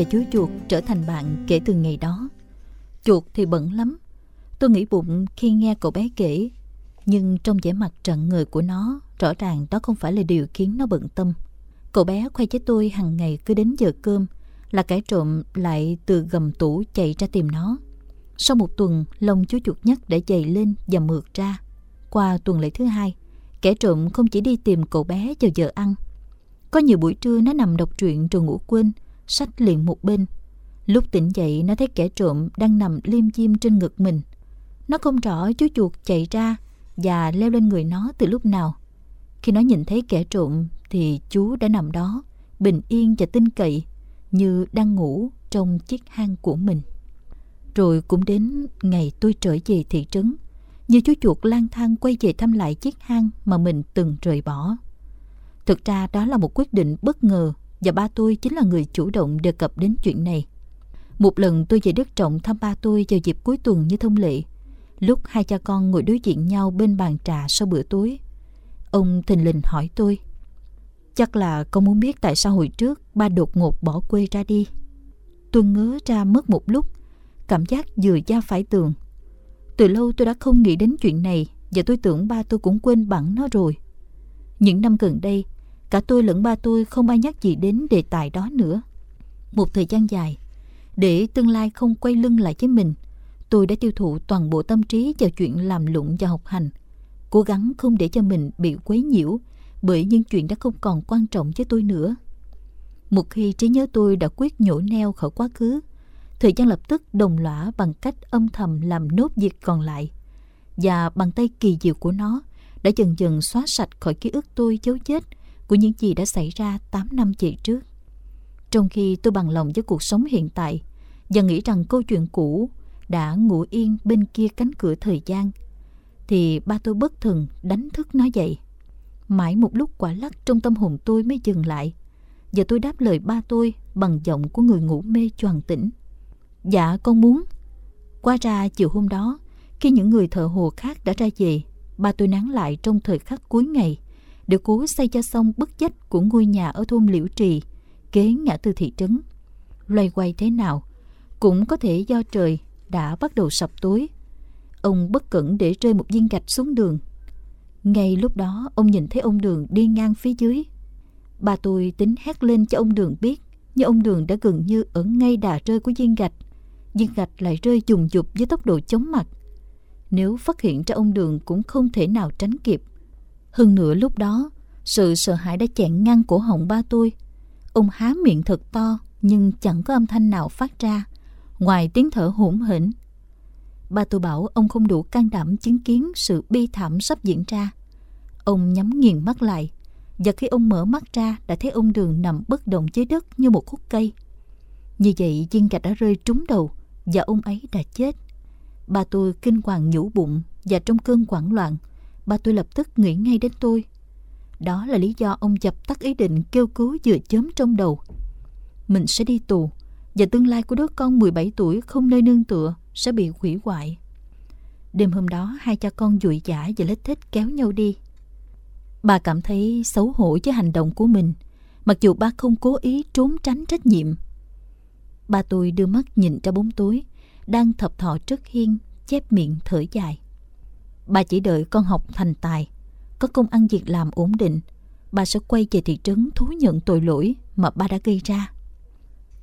và chú chuột trở thành bạn kể từ ngày đó. Chuột thì bận lắm. Tôi nghĩ bụng khi nghe cậu bé kể, nhưng trong vẻ mặt trận người của nó, rõ ràng đó không phải là điều khiến nó bận tâm. Cậu bé khoe với tôi hàng ngày cứ đến giờ cơm là kẻ trộm lại từ gầm tủ chạy ra tìm nó. Sau một tuần, lông chú chuột nhất đã dày lên và mượt ra. Qua tuần lễ thứ hai, kẻ trộm không chỉ đi tìm cậu bé vào giờ ăn. Có nhiều buổi trưa nó nằm đọc truyện rồi ngủ quên, sách liền một bên. Lúc tỉnh dậy nó thấy kẻ trộm đang nằm liêm diêm trên ngực mình. Nó không rõ chú chuột chạy ra và leo lên người nó từ lúc nào. Khi nó nhìn thấy kẻ trộm thì chú đã nằm đó, bình yên và tin cậy, như đang ngủ trong chiếc hang của mình. Rồi cũng đến ngày tôi trở về thị trấn, như chú chuột lang thang quay về thăm lại chiếc hang mà mình từng rời bỏ. Thực ra đó là một quyết định bất ngờ và ba tôi chính là người chủ động đề cập đến chuyện này. Một lần tôi về Đức Trọng thăm ba tôi vào dịp cuối tuần như thông lệ. Lúc hai cha con ngồi đối diện nhau bên bàn trà sau bữa tối, ông thình lình hỏi tôi. Chắc là con muốn biết tại sao hồi trước ba đột ngột bỏ quê ra đi. Tôi ngớ ra mất một lúc, cảm giác vừa da phải tường. Từ lâu tôi đã không nghĩ đến chuyện này và tôi tưởng ba tôi cũng quên bẵng nó rồi. Những năm gần đây, cả tôi lẫn ba tôi không ai nhắc gì đến đề tài đó nữa. Một thời gian dài, để tương lai không quay lưng lại với mình, tôi đã tiêu thụ toàn bộ tâm trí vào chuyện làm lụng và học hành, cố gắng không để cho mình bị quấy nhiễu bởi những chuyện đã không còn quan trọng với tôi nữa. Một khi trí nhớ tôi đã quyết nhổ neo khỏi quá khứ, thời gian lập tức đồng lõa bằng cách âm thầm làm nốt việc còn lại. Và bàn tay kỳ diệu của nó đã dần dần xóa sạch khỏi ký ức tôi dấu chết của những gì đã xảy ra 8 năm về trước. Trong khi tôi bằng lòng với cuộc sống hiện tại và nghĩ rằng câu chuyện cũ đã ngủ yên bên kia cánh cửa thời gian, thì ba tôi bất thường đánh thức nó dậy. Mãi một lúc quả lắc trong tâm hồn tôi mới dừng lại. Và tôi đáp lời ba tôi bằng giọng của người ngủ mê choàng tỉnh. Dạ con muốn. Qua ra chiều hôm đó, khi những người thợ hồ khác đã ra về, ba tôi nán lại trong thời khắc cuối ngày để cố xây cho xong bức chết của ngôi nhà ở thôn Liễu Trì, kế ngã tư thị trấn. Loay quay thế nào, cũng có thể do trời đã bắt đầu sập tối. Ông bất cẩn để rơi một viên gạch xuống đường ngay lúc đó ông nhìn thấy ông Đường đi ngang phía dưới. Bà tôi tính hét lên cho ông Đường biết, nhưng ông Đường đã gần như ở ngay đà rơi của viên gạch. Viên gạch lại rơi trùng dục với tốc độ chóng mặt. Nếu phát hiện ra ông Đường cũng không thể nào tránh kịp. Hơn nữa lúc đó, sự sợ hãi đã chẹn ngang cổ họng ba tôi. Ông há miệng thật to nhưng chẳng có âm thanh nào phát ra, ngoài tiếng thở hổn hển Ba tôi bảo ông không đủ can đảm chứng kiến sự bi thảm sắp diễn ra. Ông nhắm nghiền mắt lại, và khi ông mở mắt ra đã thấy ông Đường nằm bất động dưới đất như một khúc cây. Như vậy viên gạch đã rơi trúng đầu và ông ấy đã chết. Ba tôi kinh hoàng nhũ bụng và trong cơn hoảng loạn, ba tôi lập tức nghĩ ngay đến tôi. Đó là lý do ông dập tắt ý định kêu cứu vừa chớm trong đầu. Mình sẽ đi tù và tương lai của đứa con 17 tuổi không nơi nương tựa sẽ bị hủy hoại. Đêm hôm đó hai cha con dụi dã và lết thích kéo nhau đi. Bà cảm thấy xấu hổ với hành động của mình, mặc dù ba không cố ý trốn tránh trách nhiệm. Ba tôi đưa mắt nhìn ra bóng tối, đang thập thọ trước hiên, chép miệng thở dài. Bà chỉ đợi con học thành tài, có công ăn việc làm ổn định, bà sẽ quay về thị trấn thú nhận tội lỗi mà ba đã gây ra.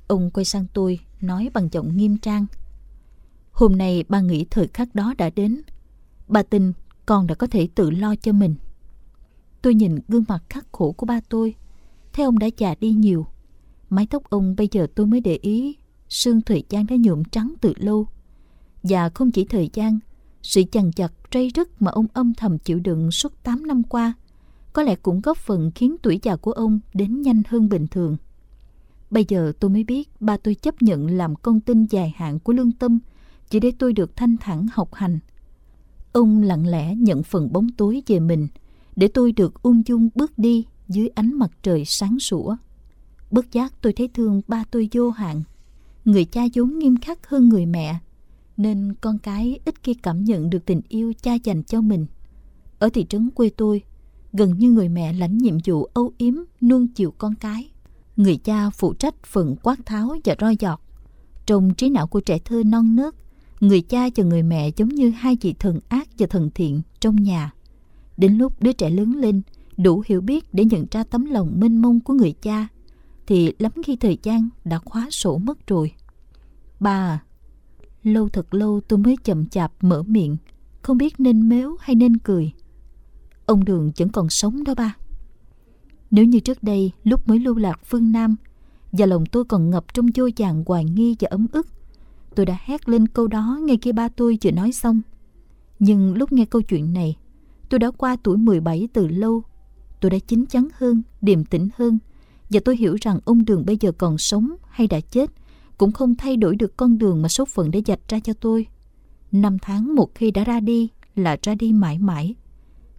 Ông quay sang tôi, nói bằng giọng nghiêm trang. Hôm nay ba nghĩ thời khắc đó đã đến. Ba tin con đã có thể tự lo cho mình. Tôi nhìn gương mặt khắc khổ của ba tôi. Thấy ông đã già đi nhiều. Mái tóc ông bây giờ tôi mới để ý. Sương thời gian đã nhuộm trắng từ lâu. Và không chỉ thời gian, sự chằng chặt trây rứt mà ông âm thầm chịu đựng suốt 8 năm qua có lẽ cũng góp phần khiến tuổi già của ông đến nhanh hơn bình thường. Bây giờ tôi mới biết ba tôi chấp nhận làm con tin dài hạn của lương tâm chỉ để tôi được thanh thản học hành. Ông lặng lẽ nhận phần bóng tối về mình để tôi được ung dung bước đi dưới ánh mặt trời sáng sủa. Bất giác tôi thấy thương ba tôi vô hạn. Người cha vốn nghiêm khắc hơn người mẹ, nên con cái ít khi cảm nhận được tình yêu cha dành cho mình. Ở thị trấn quê tôi, gần như người mẹ lãnh nhiệm vụ âu yếm nuông chiều con cái. Người cha phụ trách phần quát tháo và roi giọt. Trong trí não của trẻ thơ non nớt, người cha và người mẹ giống như hai vị thần ác và thần thiện trong nhà. Đến lúc đứa trẻ lớn lên, đủ hiểu biết để nhận ra tấm lòng mênh mông của người cha, thì lắm khi thời gian đã khóa sổ mất rồi. bà Lâu thật lâu tôi mới chậm chạp mở miệng, không biết nên mếu hay nên cười. Ông Đường vẫn còn sống đó ba. Nếu như trước đây lúc mới lưu lạc phương Nam và lòng tôi còn ngập trong vô vàng hoài nghi và ấm ức, tôi đã hét lên câu đó ngay khi ba tôi vừa nói xong. Nhưng lúc nghe câu chuyện này, tôi đã qua tuổi 17 từ lâu. Tôi đã chín chắn hơn, điềm tĩnh hơn và tôi hiểu rằng ông Đường bây giờ còn sống hay đã chết cũng không thay đổi được con đường mà số phận đã dạch ra cho tôi. Năm tháng một khi đã ra đi là ra đi mãi mãi.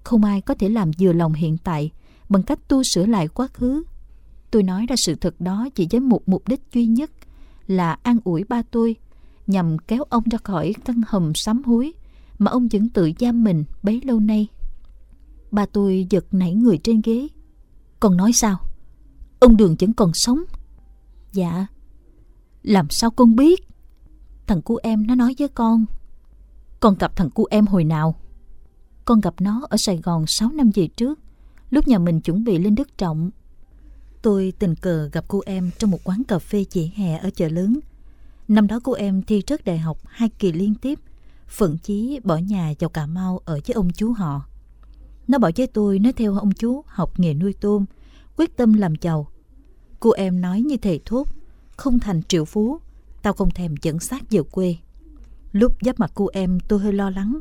Không ai có thể làm vừa lòng hiện tại bằng cách tu sửa lại quá khứ. Tôi nói ra sự thật đó chỉ với một mục đích duy nhất là an ủi ba tôi nhằm kéo ông ra khỏi căn hầm sám hối mà ông vẫn tự giam mình bấy lâu nay. Ba tôi giật nảy người trên ghế. còn nói sao? Ông Đường vẫn còn sống. Dạ. Làm sao con biết? Thằng cu em nó nói với con. Con gặp thằng cu em hồi nào? Con gặp nó ở Sài Gòn 6 năm về trước, lúc nhà mình chuẩn bị lên Đức Trọng. Tôi tình cờ gặp cô em trong một quán cà phê chỉ hè ở chợ lớn. Năm đó cô em thi rớt đại học hai kỳ liên tiếp, phận chí bỏ nhà vào Cà Mau ở với ông chú họ. Nó bảo với tôi nó theo ông chú học nghề nuôi tôm, quyết tâm làm giàu. Cô em nói như thầy thuốc không thành triệu phú, tao không thèm dẫn xác về quê. Lúc giáp mặt cô em tôi hơi lo lắng.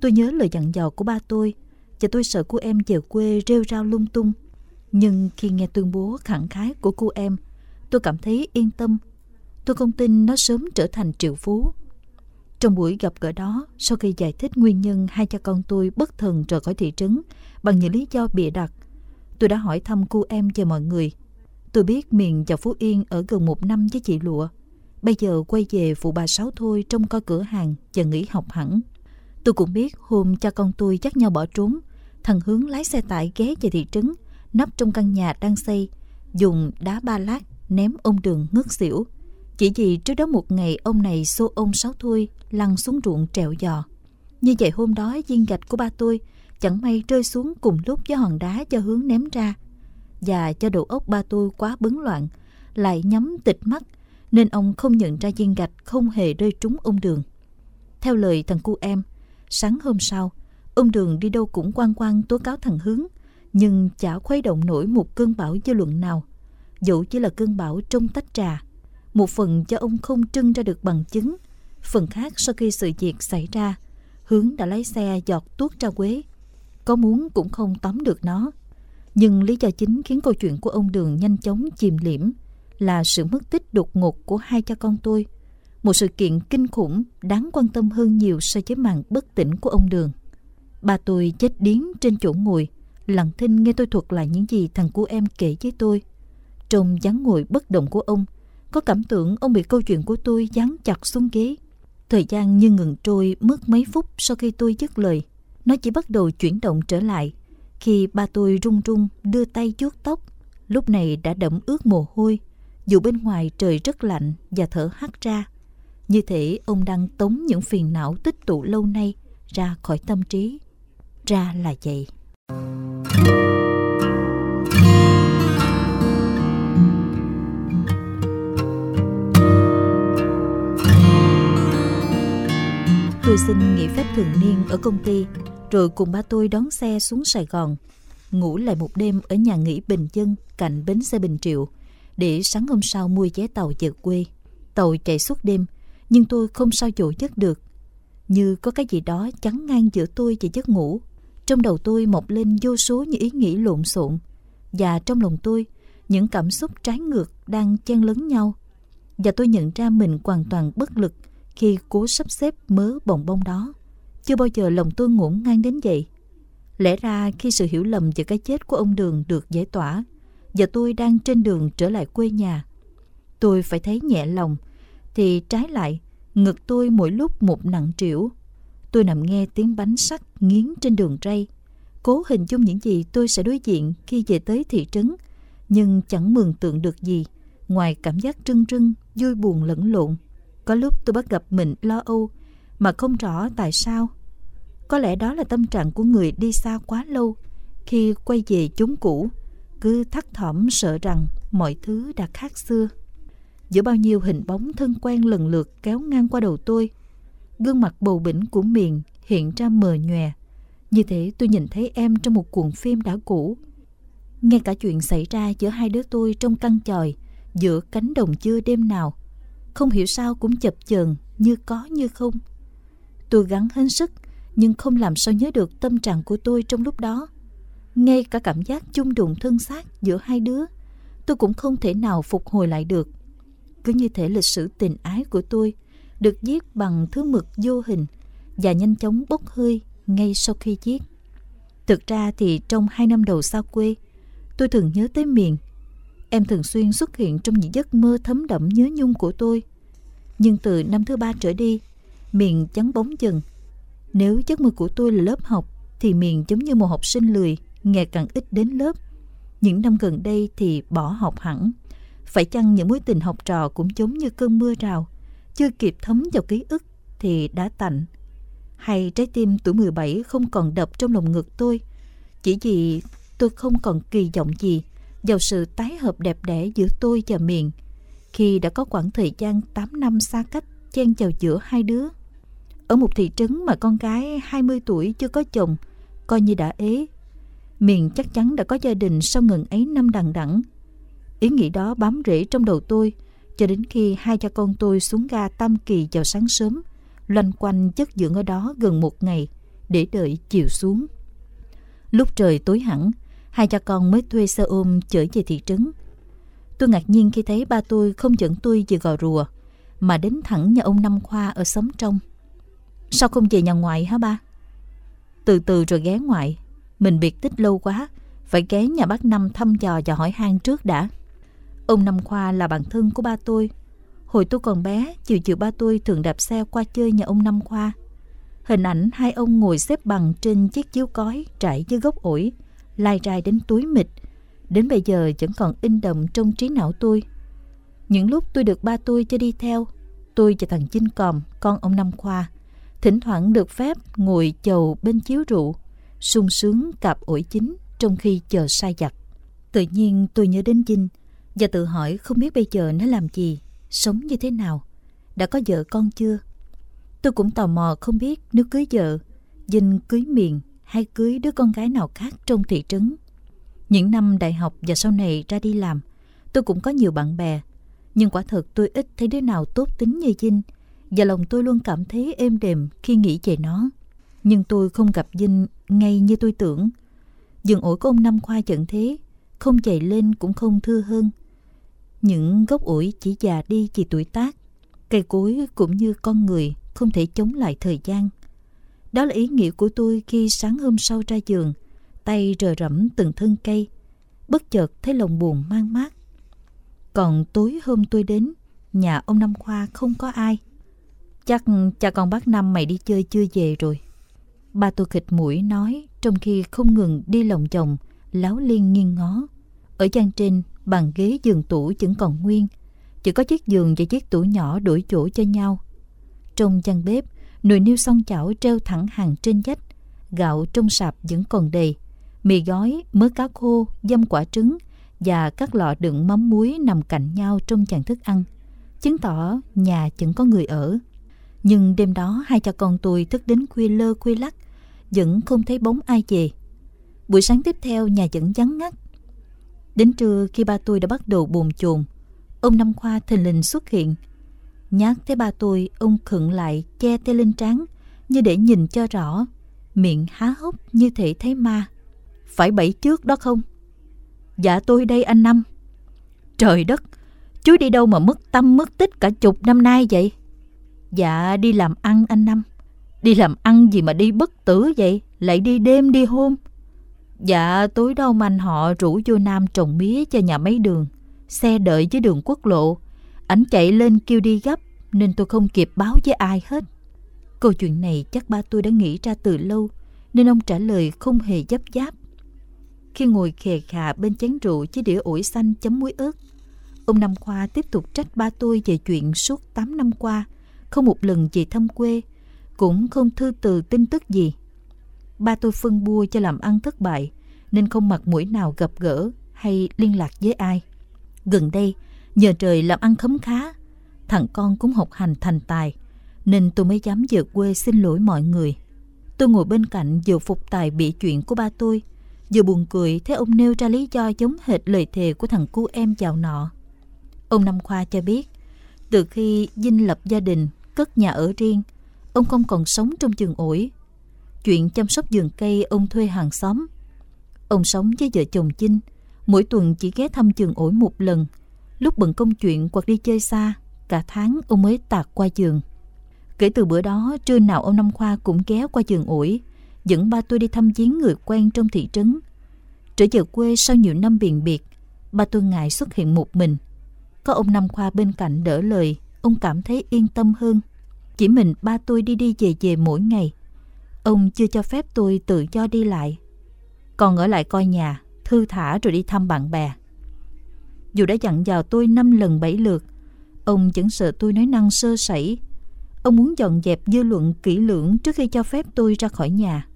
Tôi nhớ lời dặn dò của ba tôi và tôi sợ cô em về quê rêu rao lung tung. Nhưng khi nghe tuyên bố khẳng khái của cô em, tôi cảm thấy yên tâm. Tôi không tin nó sớm trở thành triệu phú. Trong buổi gặp gỡ đó, sau khi giải thích nguyên nhân hai cha con tôi bất thần rời khỏi thị trấn bằng những lý do bịa đặt, tôi đã hỏi thăm cô em và mọi người. Tôi biết miền và Phú Yên ở gần một năm với chị Lụa. Bây giờ quay về phụ bà Sáu thôi trông coi cửa hàng và nghỉ học hẳn. Tôi cũng biết hôm cha con tôi dắt nhau bỏ trốn, thằng Hướng lái xe tải ghé về thị trấn, nấp trong căn nhà đang xây, dùng đá ba lát ném ông Đường ngất xỉu. Chỉ vì trước đó một ngày ông này xô ông Sáu Thôi lăn xuống ruộng trèo giò. Như vậy hôm đó viên gạch của ba tôi chẳng may rơi xuống cùng lúc với hòn đá cho Hướng ném ra. Và cho đầu óc ba tôi quá bấn loạn, lại nhắm tịch mắt, nên ông không nhận ra viên gạch không hề rơi trúng ông Đường. Theo lời thằng cu em, sáng hôm sau, ông Đường đi đâu cũng quan quan tố cáo thằng Hướng, nhưng chả khuấy động nổi một cơn bão dư luận nào. Dẫu chỉ là cơn bão trong tách trà, một phần cho ông không trưng ra được bằng chứng, phần khác sau khi sự việc xảy ra, Hướng đã lấy xe giọt tuốt ra Quế. Có muốn cũng không tóm được nó. Nhưng lý do chính khiến câu chuyện của ông Đường nhanh chóng chìm liễm là sự mất tích đột ngột của hai cha con tôi. Một sự kiện kinh khủng đáng quan tâm hơn nhiều so với màn bất tỉnh của ông Đường. Ba tôi chết điếng trên chỗ ngồi, lặng thinh nghe tôi thuật lại những gì thằng của em kể với tôi. Trong dáng ngồi bất động của ông, có cảm tưởng ông bị câu chuyện của tôi dán chặt xuống ghế. Thời gian như ngừng trôi mất mấy phút sau khi tôi dứt lời. Nó chỉ bắt đầu chuyển động trở lại khi ba tôi run run đưa tay chuốt tóc. Lúc này đã đẫm ướt mồ hôi, dù bên ngoài trời rất lạnh và thở hắt ra. Như thể ông đang tống những phiền não tích tụ lâu nay ra khỏi tâm trí. Ra là vậy. Tôi xin nghỉ phép thường niên ở công ty, rồi cùng ba tôi đón xe xuống Sài Gòn, ngủ lại một đêm ở nhà nghỉ Bình Dân cạnh bến xe Bình Triệu, để sáng hôm sau mua vé tàu về quê. Tàu chạy suốt đêm, nhưng tôi không sao dỗ giấc được. Như có cái gì đó chắn ngang giữa tôi và giấc ngủ. Trong đầu tôi mọc lên vô số những ý nghĩ lộn xộn, và trong lòng tôi, những cảm xúc trái ngược đang chen lấn nhau. Và tôi nhận ra mình hoàn toàn bất lực khi cố sắp xếp mớ bồng bông đó. Chưa bao giờ lòng tôi ngổn ngang đến vậy. Lẽ ra khi sự hiểu lầm về cái chết của ông Đường được giải tỏa, và tôi đang trên đường trở lại quê nhà, tôi phải thấy nhẹ lòng, thì trái lại, ngực tôi mỗi lúc một nặng trĩu. Tôi nằm nghe tiếng bánh sắt nghiến trên đường ray, cố hình dung những gì tôi sẽ đối diện khi về tới thị trấn, nhưng chẳng mường tượng được gì ngoài cảm giác trưng trưng, vui buồn lẫn lộn. Có lúc tôi bắt gặp mình lo âu mà không rõ tại sao. Có lẽ đó là tâm trạng của người đi xa quá lâu khi quay về chốn cũ, cứ thắt thỏm sợ rằng mọi thứ đã khác xưa. Giữa bao nhiêu hình bóng thân quen lần lượt kéo ngang qua đầu tôi, gương mặt bầu bỉnh của miền hiện ra mờ nhòe. Như thế tôi nhìn thấy em trong một cuộn phim đã cũ. nghe cả chuyện xảy ra giữa hai đứa tôi trong căn tròi, giữa cánh đồng chưa đêm nào, không hiểu sao cũng chập chờn như có như không. Tôi gắng hết sức nhưng không làm sao nhớ được tâm trạng của tôi trong lúc đó. Ngay cả cảm giác chung đụng thân xác giữa hai đứa, tôi cũng không thể nào phục hồi lại được. Cứ như thể lịch sử tình ái của tôi được viết bằng thứ mực vô hình và nhanh chóng bốc hơi ngay sau khi viết. Thực ra thì trong hai năm đầu xa quê, tôi thường nhớ tới miền. Em thường xuyên xuất hiện trong những giấc mơ thấm đẫm nhớ nhung của tôi. Nhưng từ năm thứ ba trở đi, miền trắng bóng dần. Nếu giấc mơ của tôi là lớp học, thì miền giống như một học sinh lười, ngày càng ít đến lớp. Những năm gần đây thì bỏ học hẳn. Phải chăng những mối tình học trò cũng giống như cơn mưa rào, chưa kịp thấm vào ký ức thì đã tạnh. Hay trái tim tuổi 17 không còn đập trong lòng ngực tôi, chỉ vì tôi không còn kỳ vọng gì vào sự tái hợp đẹp đẽ giữa tôi và miền khi đã có khoảng thời gian 8 năm xa cách chen vào giữa hai đứa. Ở một thị trấn mà con gái 20 tuổi chưa có chồng, coi như đã ế. Miền chắc chắn đã có gia đình sau ngần ấy năm đằng đẵng. Ý nghĩ đó bám rễ trong đầu tôi, cho đến khi hai cha con tôi xuống ga Tam Kỳ vào sáng sớm, loanh quanh chất dưỡng ở đó gần một ngày để đợi chiều xuống. Lúc trời tối hẳn, hai cha con mới thuê xe ôm chở về thị trấn. Tôi ngạc nhiên khi thấy ba tôi không dẫn tôi về gò rùa, mà đến thẳng nhà ông Năm Khoa ở xóm trong. Sao không về nhà ngoại hả ba? Từ từ rồi ghé ngoại, mình biệt tích lâu quá, phải ghé nhà bác Năm thăm dò và hỏi han trước đã. Ông Năm Khoa là bạn thân của ba tôi. Hồi tôi còn bé, chiều chiều ba tôi thường đạp xe qua chơi nhà ông Năm Khoa. Hình ảnh hai ông ngồi xếp bằng trên chiếc chiếu cói trải dưới gốc ổi, lai rai đến túi mịt. Đến bây giờ vẫn còn in đậm trong trí não tôi. Những lúc tôi được ba tôi cho đi theo, tôi và thằng Chinh Còm, con ông Năm Khoa, thỉnh thoảng được phép ngồi chầu bên chiếu rượu, sung sướng cạp ổi chính trong khi chờ sai giặc. Tự nhiên tôi nhớ đến Dinh và tự hỏi không biết bây giờ nó làm gì, sống như thế nào, đã có vợ con chưa. Tôi cũng tò mò không biết nếu cưới vợ, Vinh cưới miền hay cưới đứa con gái nào khác trong thị trấn. Những năm đại học và sau này ra đi làm, tôi cũng có nhiều bạn bè. Nhưng quả thật tôi ít thấy đứa nào tốt tính như Vinh và lòng tôi luôn cảm thấy êm đềm khi nghĩ về nó. Nhưng tôi không gặp Vinh ngay như tôi tưởng. Dường ổi của ông Năm Khoa chẳng thế, không chạy lên cũng không thưa hơn. Những gốc ổi chỉ già đi vì tuổi tác, cây cối cũng như con người không thể chống lại thời gian. Đó là ý nghĩa của tôi khi sáng hôm sau ra giường, tay rờ rẫm từng thân cây, bất chợt thấy lòng buồn mang mát. Còn tối hôm tôi đến, nhà ông Năm Khoa không có ai. Chắc cha con bác Năm mày đi chơi chưa về rồi. Ba tôi khịt mũi nói trong khi không ngừng đi lòng chồng, láo liên nghiêng ngó. Ở gian trên, bàn ghế giường tủ vẫn còn nguyên, chỉ có chiếc giường và chiếc tủ nhỏ đổi chỗ cho nhau. Trong gian bếp, nồi niêu xong chảo treo thẳng hàng trên vách, gạo trong sạp vẫn còn đầy, mì gói, mớ cá khô, dăm quả trứng và các lọ đựng mắm muối nằm cạnh nhau trong chàng thức ăn, chứng tỏ nhà chẳng có người ở. Nhưng đêm đó hai cha con tôi thức đến khuya lơ khuya lắc, vẫn không thấy bóng ai về. Buổi sáng tiếp theo nhà vẫn vắng ngắt, Đến trưa khi ba tôi đã bắt đầu bồn chồn, ông Năm Khoa thình lình xuất hiện. Nhát thấy ba tôi, ông khựng lại che tay lên trán như để nhìn cho rõ, miệng há hốc như thể thấy ma. Phải bẫy trước đó không? Dạ tôi đây anh Năm. Trời đất, chú đi đâu mà mất tâm mất tích cả chục năm nay vậy? Dạ đi làm ăn anh Năm. Đi làm ăn gì mà đi bất tử vậy? Lại đi đêm đi hôm. Dạ tối đâu anh họ rủ vô Nam trồng mía cho nhà máy đường. Xe đợi dưới đường quốc lộ. Ảnh chạy lên kêu đi gấp nên tôi không kịp báo với ai hết. Câu chuyện này chắc ba tôi đã nghĩ ra từ lâu nên ông trả lời không hề dấp giáp. khi ngồi khề khà bên chén rượu với đĩa ổi xanh chấm muối ớt. Ông Năm Khoa tiếp tục trách ba tôi về chuyện suốt 8 năm qua, không một lần về thăm quê, cũng không thư từ tin tức gì. Ba tôi phân bua cho làm ăn thất bại, nên không mặt mũi nào gặp gỡ hay liên lạc với ai. Gần đây, nhờ trời làm ăn khấm khá, thằng con cũng học hành thành tài, nên tôi mới dám về quê xin lỗi mọi người. Tôi ngồi bên cạnh vừa phục tài bị chuyện của ba tôi, vừa buồn cười thấy ông nêu ra lý do giống hệt lời thề của thằng cu em chào nọ. Ông Năm Khoa cho biết, từ khi dinh lập gia đình, cất nhà ở riêng, ông không còn sống trong vườn ổi. Chuyện chăm sóc vườn cây ông thuê hàng xóm. Ông sống với vợ chồng chinh, mỗi tuần chỉ ghé thăm vườn ổi một lần. Lúc bận công chuyện hoặc đi chơi xa, cả tháng ông mới tạt qua giường. Kể từ bữa đó, trưa nào ông Năm Khoa cũng ghé qua giường ủi, dẫn ba tôi đi thăm viếng người quen trong thị trấn. Trở về quê sau nhiều năm biền biệt, ba tôi ngại xuất hiện một mình. Có ông Năm Khoa bên cạnh đỡ lời, ông cảm thấy yên tâm hơn. Chỉ mình ba tôi đi đi về về mỗi ngày. Ông chưa cho phép tôi tự do đi lại. Còn ở lại coi nhà, thư thả rồi đi thăm bạn bè. Dù đã dặn dò tôi năm lần bảy lượt, ông vẫn sợ tôi nói năng sơ sẩy. Ông muốn dọn dẹp dư luận kỹ lưỡng trước khi cho phép tôi ra khỏi nhà.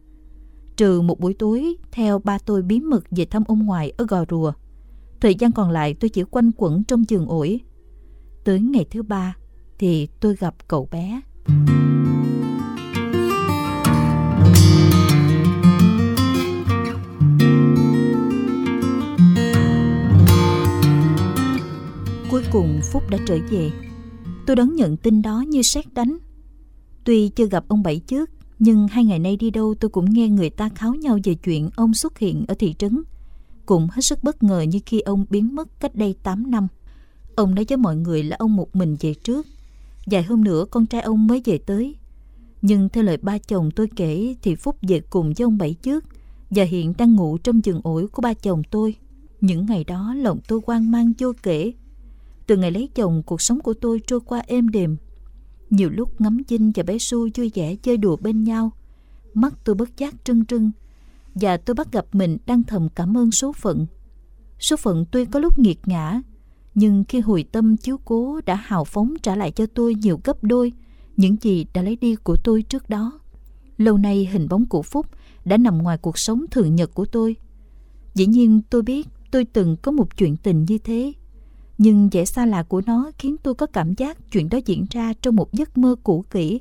Trừ một buổi tối, theo ba tôi bí mật về thăm ông ngoại ở Gò Rùa. Thời gian còn lại tôi chỉ quanh quẩn trong giường ổi. Tới ngày thứ ba thì tôi gặp cậu bé. Cuối cùng Phúc đã trở về. Tôi đón nhận tin đó như sét đánh. Tuy chưa gặp ông Bảy trước, nhưng hai ngày nay đi đâu tôi cũng nghe người ta kháo nhau về chuyện ông xuất hiện ở thị trấn. Cũng hết sức bất ngờ như khi ông biến mất cách đây 8 năm. Ông nói với mọi người là ông một mình về trước. Vài hôm nữa con trai ông mới về tới. Nhưng theo lời ba chồng tôi kể thì Phúc về cùng với ông Bảy trước và hiện đang ngủ trong giường ổi của ba chồng tôi. Những ngày đó lòng tôi hoang mang vô kể từ ngày lấy chồng, cuộc sống của tôi trôi qua êm đềm. Nhiều lúc ngắm Vinh và bé Su vui vẻ chơi đùa bên nhau. Mắt tôi bất giác trưng trưng. Và tôi bắt gặp mình đang thầm cảm ơn số phận. Số phận tuy có lúc nghiệt ngã, nhưng khi hồi tâm chiếu cố đã hào phóng trả lại cho tôi nhiều gấp đôi những gì đã lấy đi của tôi trước đó. Lâu nay hình bóng của Phúc đã nằm ngoài cuộc sống thường nhật của tôi. Dĩ nhiên tôi biết tôi từng có một chuyện tình như thế nhưng vẻ xa lạ của nó khiến tôi có cảm giác chuyện đó diễn ra trong một giấc mơ cũ kỹ.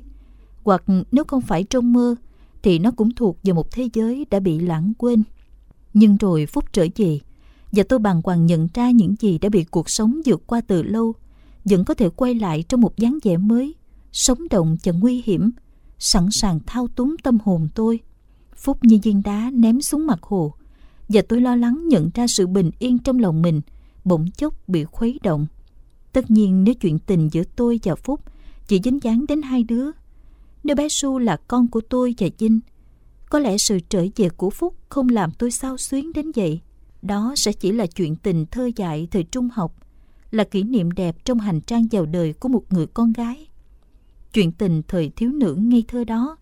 Hoặc nếu không phải trong mơ, thì nó cũng thuộc về một thế giới đã bị lãng quên. Nhưng rồi phúc trở về, và tôi bàng hoàng nhận ra những gì đã bị cuộc sống vượt qua từ lâu, vẫn có thể quay lại trong một dáng vẻ mới, sống động và nguy hiểm, sẵn sàng thao túng tâm hồn tôi. Phúc như viên đá ném xuống mặt hồ, và tôi lo lắng nhận ra sự bình yên trong lòng mình – bỗng chốc bị khuấy động. Tất nhiên nếu chuyện tình giữa tôi và Phúc chỉ dính dáng đến hai đứa, nếu bé Su là con của tôi và Vinh, có lẽ sự trở về của Phúc không làm tôi sao xuyến đến vậy. Đó sẽ chỉ là chuyện tình thơ dại thời trung học, là kỷ niệm đẹp trong hành trang giàu đời của một người con gái. Chuyện tình thời thiếu nữ ngây thơ đó,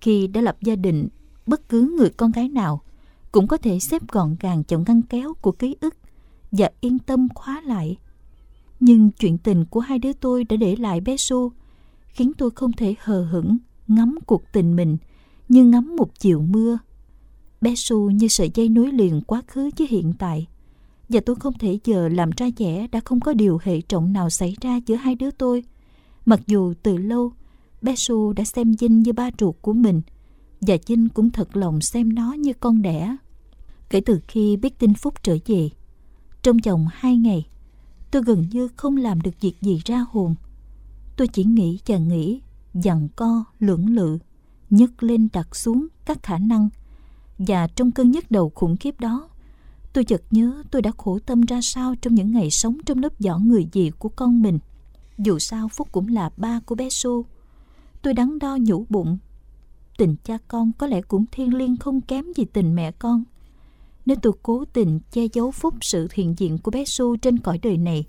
khi đã lập gia đình, bất cứ người con gái nào cũng có thể xếp gọn gàng trong ngăn kéo của ký ức và yên tâm khóa lại. Nhưng chuyện tình của hai đứa tôi đã để lại bé Su, khiến tôi không thể hờ hững ngắm cuộc tình mình như ngắm một chiều mưa. Bé Su như sợi dây nối liền quá khứ với hiện tại. Và tôi không thể giờ làm ra vẻ đã không có điều hệ trọng nào xảy ra giữa hai đứa tôi. Mặc dù từ lâu, bé Su đã xem Vinh như ba ruột của mình, và Vinh cũng thật lòng xem nó như con đẻ. Kể từ khi biết tin Phúc trở về, trong vòng hai ngày, tôi gần như không làm được việc gì ra hồn. Tôi chỉ nghĩ và nghĩ, dằn co, lưỡng lự, nhấc lên đặt xuống các khả năng. Và trong cơn nhức đầu khủng khiếp đó, tôi chợt nhớ tôi đã khổ tâm ra sao trong những ngày sống trong lớp vỏ người gì của con mình. Dù sao Phúc cũng là ba của bé xu. Tôi đắn đo nhủ bụng. Tình cha con có lẽ cũng thiêng liêng không kém gì tình mẹ con. Nếu tôi cố tình che giấu phúc sự hiện diện của bé xu trên cõi đời này,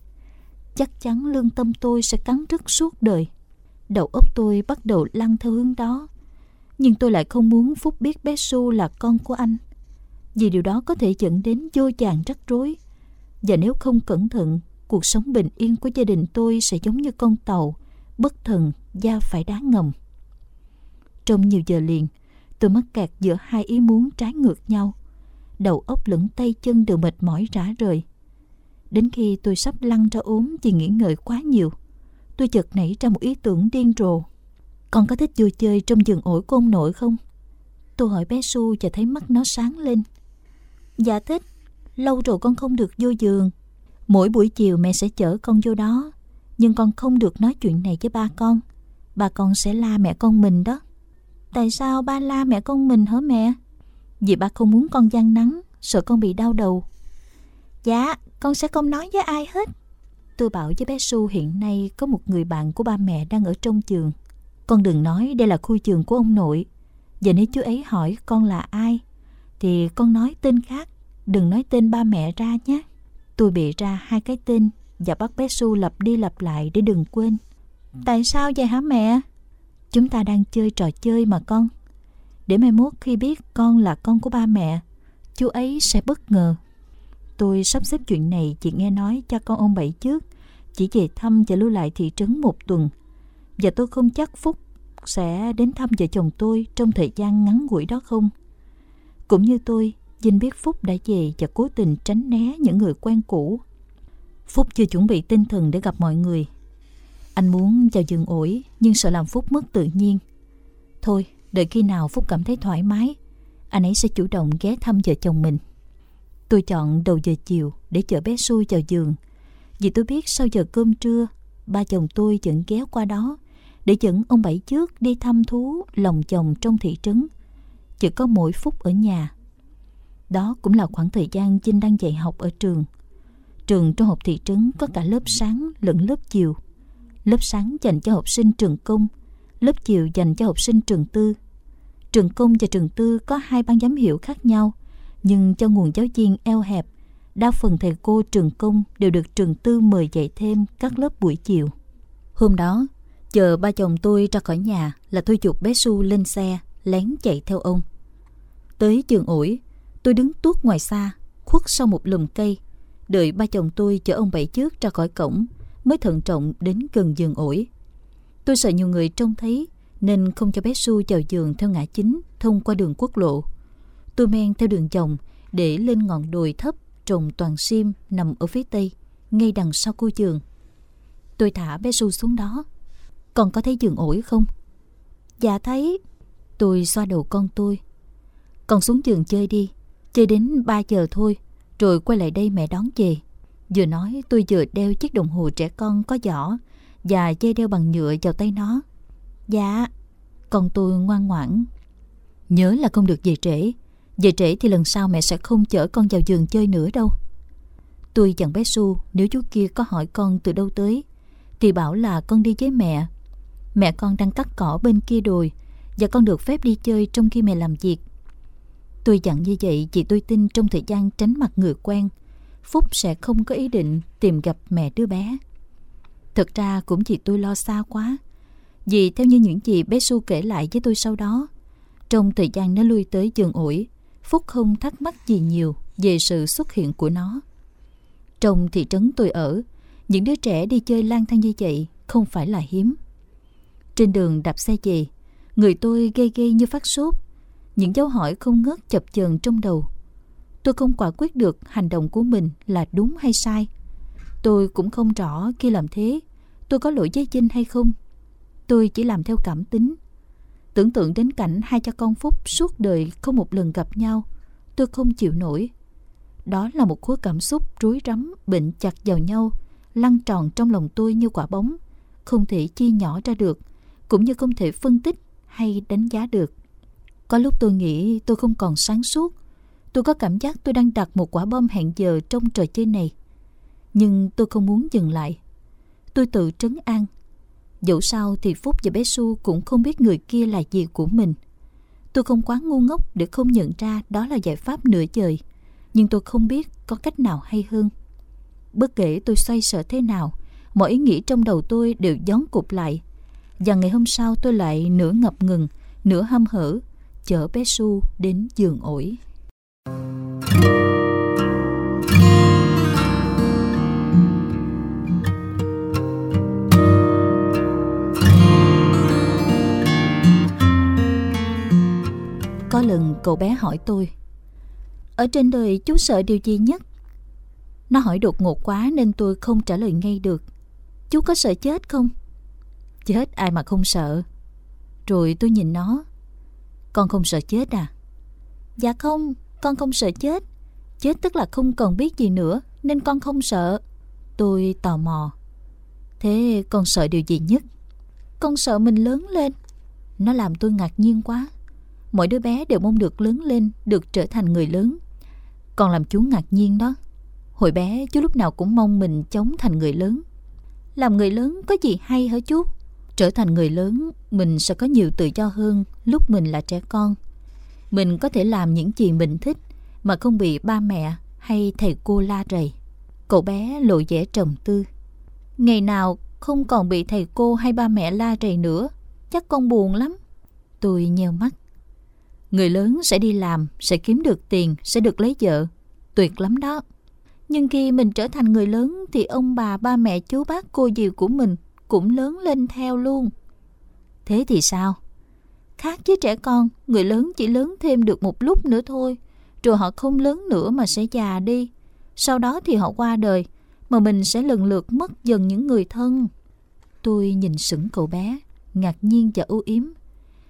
chắc chắn lương tâm tôi sẽ cắn rứt suốt đời. Đầu óc tôi bắt đầu lăn theo hướng đó. Nhưng tôi lại không muốn Phúc biết bé Su là con của anh. Vì điều đó có thể dẫn đến vô chàng rắc rối. Và nếu không cẩn thận, cuộc sống bình yên của gia đình tôi sẽ giống như con tàu, bất thần, da phải đá ngầm. Trong nhiều giờ liền, tôi mắc kẹt giữa hai ý muốn trái ngược nhau. Đầu óc lẫn tay chân đều mệt mỏi rã rời. Đến khi tôi sắp lăn ra ốm vì nghĩ ngợi quá nhiều, tôi chợt nảy ra một ý tưởng điên rồ. Con có thích vui chơi trong giường ổi của ông nội không? Tôi hỏi bé Su và thấy mắt nó sáng lên. Dạ thích, lâu rồi con không được vô giường. Mỗi buổi chiều mẹ sẽ chở con vô đó, nhưng con không được nói chuyện này với ba con. Ba con sẽ la mẹ con mình đó. Tại sao ba la mẹ con mình hả mẹ? Vì ba không muốn con gian nắng, sợ con bị đau đầu. Dạ, con sẽ không nói với ai hết. Tôi bảo với bé Su hiện nay có một người bạn của ba mẹ đang ở trong trường. Con đừng nói đây là khu trường của ông nội. Và nếu chú ấy hỏi con là ai, thì con nói tên khác, đừng nói tên ba mẹ ra nhé. Tôi bị ra hai cái tên và bắt bé Su lặp đi lặp lại để đừng quên. Tại sao vậy hả mẹ? Chúng ta đang chơi trò chơi mà con. Để mai mốt khi biết con là con của ba mẹ, chú ấy sẽ bất ngờ. Tôi sắp xếp chuyện này chị nghe nói cho con ông Bảy trước, chỉ về thăm và lưu lại thị trấn một tuần. Và tôi không chắc Phúc sẽ đến thăm vợ chồng tôi trong thời gian ngắn ngủi đó không. Cũng như tôi, Dinh biết Phúc đã về và cố tình tránh né những người quen cũ. Phúc chưa chuẩn bị tinh thần để gặp mọi người. Anh muốn vào giường ổi nhưng sợ làm Phúc mất tự nhiên. Thôi, đợi khi nào Phúc cảm thấy thoải mái, anh ấy sẽ chủ động ghé thăm vợ chồng mình. Tôi chọn đầu giờ chiều để chở bé xui vào giường. Vì tôi biết sau giờ cơm trưa, ba chồng tôi vẫn ghé qua đó để dẫn ông Bảy trước đi thăm thú lòng chồng trong thị trấn. Chỉ có mỗi phút ở nhà. Đó cũng là khoảng thời gian Chinh đang dạy học ở trường. Trường trong học thị trấn có cả lớp sáng lẫn lớp chiều. Lớp sáng dành cho học sinh trường công, lớp chiều dành cho học sinh trường tư. Trường công và trường tư có hai ban giám hiệu khác nhau – nhưng cho nguồn giáo viên eo hẹp, đa phần thầy cô trường công đều được trường tư mời dạy thêm các lớp buổi chiều. Hôm đó, chờ ba chồng tôi ra khỏi nhà là tôi chụp bé Su lên xe, lén chạy theo ông. Tới trường ủi tôi đứng tuốt ngoài xa, khuất sau một lùm cây, đợi ba chồng tôi chở ông Bảy trước ra khỏi cổng, mới thận trọng đến gần giường ủi Tôi sợ nhiều người trông thấy, nên không cho bé Su vào giường theo ngã chính thông qua đường quốc lộ. Tôi men theo đường chồng để lên ngọn đồi thấp trồng toàn sim nằm ở phía tây, ngay đằng sau cô giường. Tôi thả bé Su xuống đó. Con có thấy giường ổi không? Dạ thấy. Tôi xoa đầu con tôi. Con xuống giường chơi đi. Chơi đến 3 giờ thôi, rồi quay lại đây mẹ đón về. Vừa nói tôi vừa đeo chiếc đồng hồ trẻ con có giỏ và dây đeo bằng nhựa vào tay nó. Dạ. Con tôi ngoan ngoãn. Nhớ là không được về trễ. Về trễ thì lần sau mẹ sẽ không chở con vào giường chơi nữa đâu. Tôi dặn bé Su nếu chú kia có hỏi con từ đâu tới thì bảo là con đi với mẹ. Mẹ con đang cắt cỏ bên kia đồi và con được phép đi chơi trong khi mẹ làm việc. Tôi dặn như vậy vì tôi tin trong thời gian tránh mặt người quen, Phúc sẽ không có ý định tìm gặp mẹ đứa bé. Thật ra cũng vì tôi lo xa quá. Vì theo như những gì bé Su kể lại với tôi sau đó, trong thời gian nó lui tới giường ủi, Phúc không thắc mắc gì nhiều về sự xuất hiện của nó. Trong thị trấn tôi ở, những đứa trẻ đi chơi lang thang như vậy không phải là hiếm. Trên đường đạp xe về, người tôi ghê ghê như phát sốt. Những dấu hỏi không ngớt chập chờn trong đầu. Tôi không quả quyết được hành động của mình là đúng hay sai. Tôi cũng không rõ khi làm thế tôi có lỗi với Vinh hay không. Tôi chỉ làm theo cảm tính Tưởng tượng đến cảnh hai cha con Phúc suốt đời không một lần gặp nhau, tôi không chịu nổi. Đó là một khối cảm xúc rối rắm, bệnh chặt vào nhau, lăn tròn trong lòng tôi như quả bóng, không thể chia nhỏ ra được, cũng như không thể phân tích hay đánh giá được. Có lúc tôi nghĩ tôi không còn sáng suốt, tôi có cảm giác tôi đang đặt một quả bom hẹn giờ trong trò chơi này. Nhưng tôi không muốn dừng lại. Tôi tự trấn an Dẫu sao thì Phúc và bé Su cũng không biết người kia là gì của mình. Tôi không quá ngu ngốc để không nhận ra đó là giải pháp nửa trời. Nhưng tôi không biết có cách nào hay hơn. Bất kể tôi xoay sở thế nào, mọi ý nghĩ trong đầu tôi đều gión cụp lại và ngày hôm sau tôi lại nửa ngập ngừng, nửa hâm hở, chở bé Su đến giường ổi. Có lần cậu bé hỏi tôi Ở trên đời chú sợ điều gì nhất? Nó hỏi đột ngột quá nên tôi không trả lời ngay được Chú có sợ chết không? Chết ai mà không sợ. Rồi tôi nhìn nó. Con không sợ chết à? Dạ không, con không sợ chết. Chết tức là không còn biết gì nữa Nên con không sợ. Tôi tò mò. Thế con sợ điều gì nhất? Con sợ mình lớn lên. Nó làm tôi ngạc nhiên quá. Mỗi đứa bé đều mong được lớn lên Được trở thành người lớn. Còn làm chú ngạc nhiên đó. Hồi bé chú lúc nào cũng mong mình chống thành người lớn. Làm người lớn có gì hay hả chú? Trở thành người lớn Mình sẽ có nhiều tự do hơn Lúc mình là trẻ con. Mình có thể làm những gì mình thích Mà không bị ba mẹ hay thầy cô la rầy. Cậu bé lộ vẻ trầm tư. Ngày nào không còn bị thầy cô hay ba mẹ la rầy nữa Chắc con buồn lắm. Tôi nheo mắt. Người lớn sẽ đi làm Sẽ kiếm được tiền Sẽ được lấy vợ. Tuyệt lắm đó. Nhưng khi mình trở thành người lớn Thì ông bà, ba mẹ, chú bác, cô dì của mình cũng lớn lên theo luôn Thế thì sao? Khác với trẻ con Người lớn chỉ lớn thêm được một lúc nữa thôi Rồi họ không lớn nữa mà sẽ già đi Sau đó thì họ qua đời Mà mình sẽ lần lượt mất dần những người thân Tôi nhìn sững cậu bé Ngạc nhiên và ưu yếm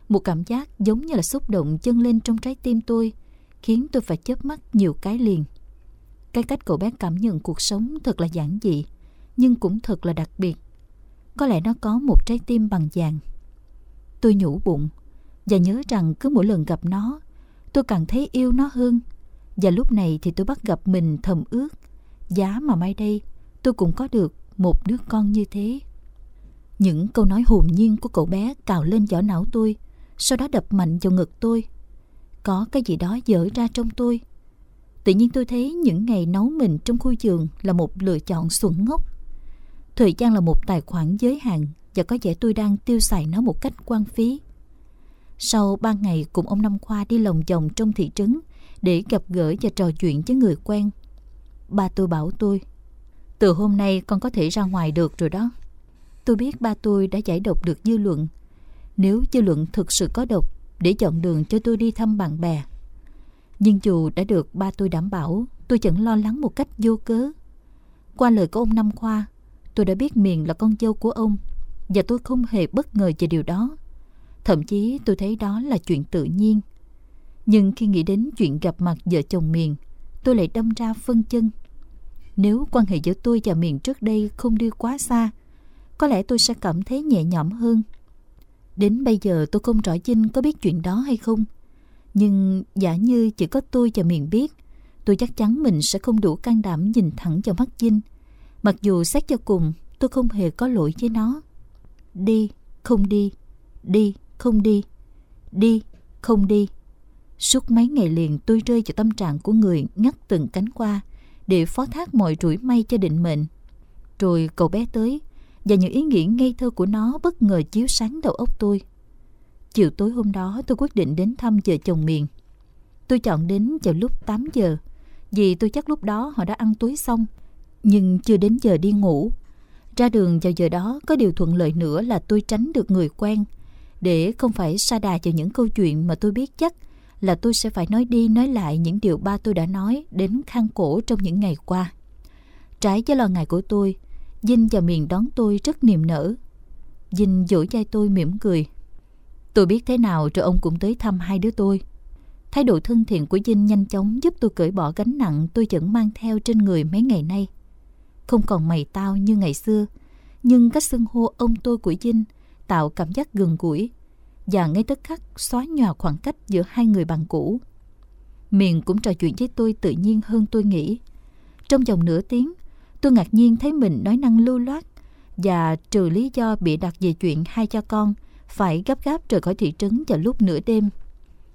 một cảm giác giống như là xúc động chân lên trong trái tim tôi, khiến tôi phải chớp mắt nhiều cái liền. Cái cách cậu bé cảm nhận cuộc sống thật là giản dị, nhưng cũng thật là đặc biệt. Có lẽ nó có một trái tim bằng vàng. Tôi nhủ bụng và nhớ rằng cứ mỗi lần gặp nó, tôi càng thấy yêu nó hơn. Và lúc này thì tôi bắt gặp mình thầm ước, giá mà mai đây tôi cũng có được một đứa con như thế. Những câu nói hồn nhiên của cậu bé cào lên vỏ não tôi, sau đó đập mạnh vào ngực tôi. Có cái gì đó dở ra trong tôi. Tự nhiên tôi thấy những ngày nấu mình trong khu giường là một lựa chọn xuẩn ngốc. Thời gian là một tài khoản giới hạn và có vẻ tôi đang tiêu xài nó một cách quan phí. Sau ba ngày cùng ông Năm Khoa đi lòng vòng trong thị trấn để gặp gỡ và trò chuyện với người quen, ba tôi bảo tôi từ hôm nay con có thể ra ngoài được rồi đó. Tôi biết ba tôi đã giải độc được dư luận nếu dư luận thực sự có độc để chọn đường cho tôi đi thăm bạn bè. Nhưng dù đã được ba tôi đảm bảo, tôi vẫn lo lắng một cách vô cớ. Qua lời của ông Năm Khoa, tôi đã biết Miền là con dâu của ông và tôi không hề bất ngờ về điều đó. Thậm chí tôi thấy đó là chuyện tự nhiên. Nhưng khi nghĩ đến chuyện gặp mặt vợ chồng Miền, tôi lại đâm ra phân chân. Nếu quan hệ giữa tôi và Miền trước đây không đi quá xa, có lẽ tôi sẽ cảm thấy nhẹ nhõm hơn Đến bây giờ tôi không rõ Vinh có biết chuyện đó hay không. Nhưng giả như chỉ có tôi và Miền biết, tôi chắc chắn mình sẽ không đủ can đảm nhìn thẳng vào mắt Vinh. Mặc dù xét cho cùng, tôi không hề có lỗi với nó. Đi, không đi, đi, không đi, đi, không đi. Suốt mấy ngày liền tôi rơi vào tâm trạng của người ngắt từng cánh qua để phó thác mọi rủi may cho định mệnh. Rồi cậu bé tới, và những ý nghĩ ngây thơ của nó bất ngờ chiếu sáng đầu óc tôi. Chiều tối hôm đó tôi quyết định đến thăm vợ chồng miền. Tôi chọn đến vào lúc 8 giờ vì tôi chắc lúc đó họ đã ăn tối xong nhưng chưa đến giờ đi ngủ. Ra đường vào giờ đó có điều thuận lợi nữa là tôi tránh được người quen để không phải sa đà vào những câu chuyện mà tôi biết chắc là tôi sẽ phải nói đi nói lại những điều ba tôi đã nói đến khang cổ trong những ngày qua. Trái với lo ngại của tôi, Dinh và Miền đón tôi rất niềm nở. Dinh dỗ dai tôi mỉm cười. Tôi biết thế nào rồi ông cũng tới thăm hai đứa tôi. Thái độ thân thiện của Dinh nhanh chóng giúp tôi cởi bỏ gánh nặng tôi vẫn mang theo trên người mấy ngày nay. Không còn mày tao như ngày xưa, nhưng cách xưng hô ông tôi của Dinh tạo cảm giác gần gũi và ngay tức khắc xóa nhòa khoảng cách giữa hai người bạn cũ. Miền cũng trò chuyện với tôi tự nhiên hơn tôi nghĩ. Trong vòng nửa tiếng, Tôi ngạc nhiên thấy mình nói năng lưu loát và trừ lý do bị đặt về chuyện hai cha con phải gấp gáp rời khỏi thị trấn vào lúc nửa đêm.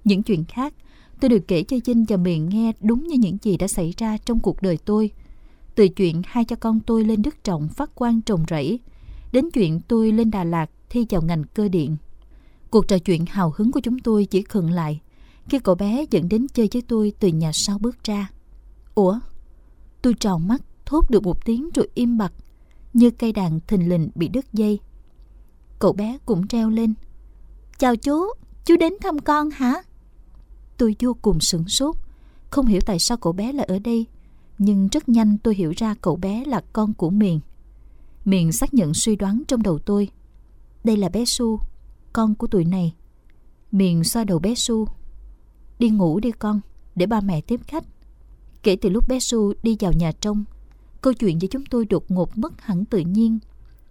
Những chuyện khác, tôi được kể cho Vinh và Miền nghe đúng như những gì đã xảy ra trong cuộc đời tôi. Từ chuyện hai cha con tôi lên đức trọng phát quan trồng rẫy, đến chuyện tôi lên Đà Lạt thi vào ngành cơ điện. Cuộc trò chuyện hào hứng của chúng tôi chỉ khựng lại khi cậu bé dẫn đến chơi với tôi từ nhà sau bước ra. Ủa? Tôi tròn mắt thốt được một tiếng rồi im bặt, như cây đàn thình lình bị đứt dây. Cậu bé cũng treo lên. Chào chú, chú đến thăm con hả? tôi vô cùng sửng sốt Không hiểu tại sao cậu bé lại ở đây nhưng rất nhanh tôi hiểu ra cậu bé là con của Miền. Miền xác nhận suy đoán trong đầu tôi. Đây là bé Su Con của tụi này. Miền xoa đầu bé Su Đi ngủ đi con Để ba mẹ tiếp khách. Kể từ lúc bé Su đi vào nhà trong Câu chuyện với chúng tôi đột ngột mất hẳn tự nhiên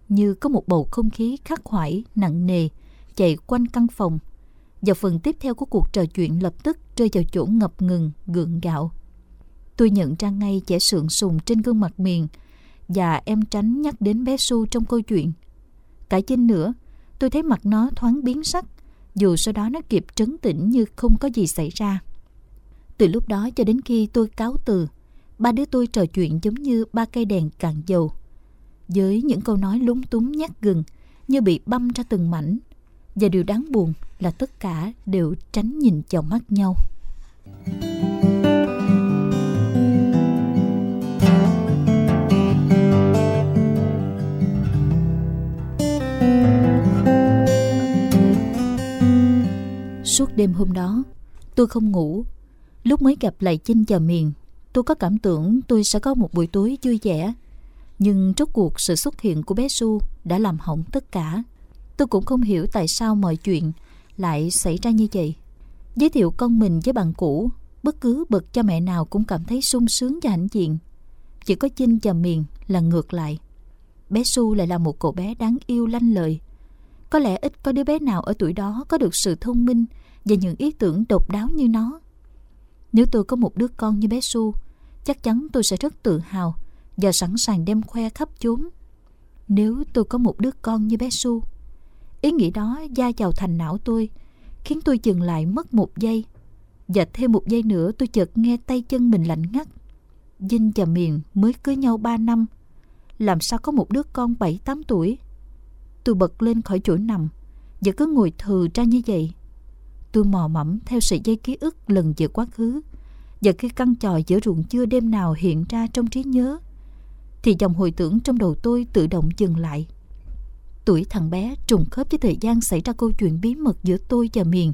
Như có một bầu không khí khắc khoải, nặng nề Chạy quanh căn phòng. Và phần tiếp theo của cuộc trò chuyện lập tức rơi vào chỗ ngập ngừng, gượng gạo. Tôi nhận ra ngay vẻ sượng sùng trên gương mặt miền Và em tránh nhắc đến bé Su trong câu chuyện Cả trên nữa Tôi thấy mặt nó thoáng biến sắc Dù sau đó nó kịp trấn tĩnh như không có gì xảy ra từ lúc đó cho đến khi tôi cáo từ, ba đứa tôi trò chuyện giống như ba cây đèn cạn dầu. Với những câu nói lúng túng nhát gừng, như bị băm ra từng mảnh. Và điều đáng buồn là tất cả đều tránh nhìn vào mắt nhau. Suốt đêm hôm đó, tôi không ngủ Lúc mới gặp lại Chinh và Miền, tôi có cảm tưởng tôi sẽ có một buổi tối vui vẻ. Nhưng rốt cuộc sự xuất hiện của bé Su đã làm hỏng tất cả. Tôi cũng không hiểu tại sao mọi chuyện lại xảy ra như vậy. Giới thiệu con mình với bạn cũ, bất cứ bậc cha mẹ nào cũng cảm thấy sung sướng và hãnh diện. Chỉ có Chinh và Miền là ngược lại. Bé Su lại là một cậu bé đáng yêu lanh lợi. Có lẽ ít có đứa bé nào ở tuổi đó có được sự thông minh và những ý tưởng độc đáo như nó. Nếu tôi có một đứa con như bé Su, chắc chắn tôi sẽ rất tự hào và sẵn sàng đem khoe khắp chốn. Nếu tôi có một đứa con như bé Su, ý nghĩ đó gia vào thành não tôi, khiến tôi dừng lại mất một giây. Và thêm một giây nữa tôi chợt nghe tay chân mình lạnh ngắt. Dinh và Miền mới cưới nhau 3 năm. Làm sao có một đứa con 7-8 tuổi? Tôi bật lên khỏi chỗ nằm và cứ ngồi thừ ra như vậy Tôi mò mẫm theo sợi dây ký ức lần về quá khứ và khi căn tròi giữa ruộng chưa đêm nào hiện ra trong trí nhớ thì dòng hồi tưởng trong đầu tôi tự động dừng lại. Tuổi thằng bé trùng khớp với thời gian xảy ra câu chuyện bí mật giữa tôi và Miền.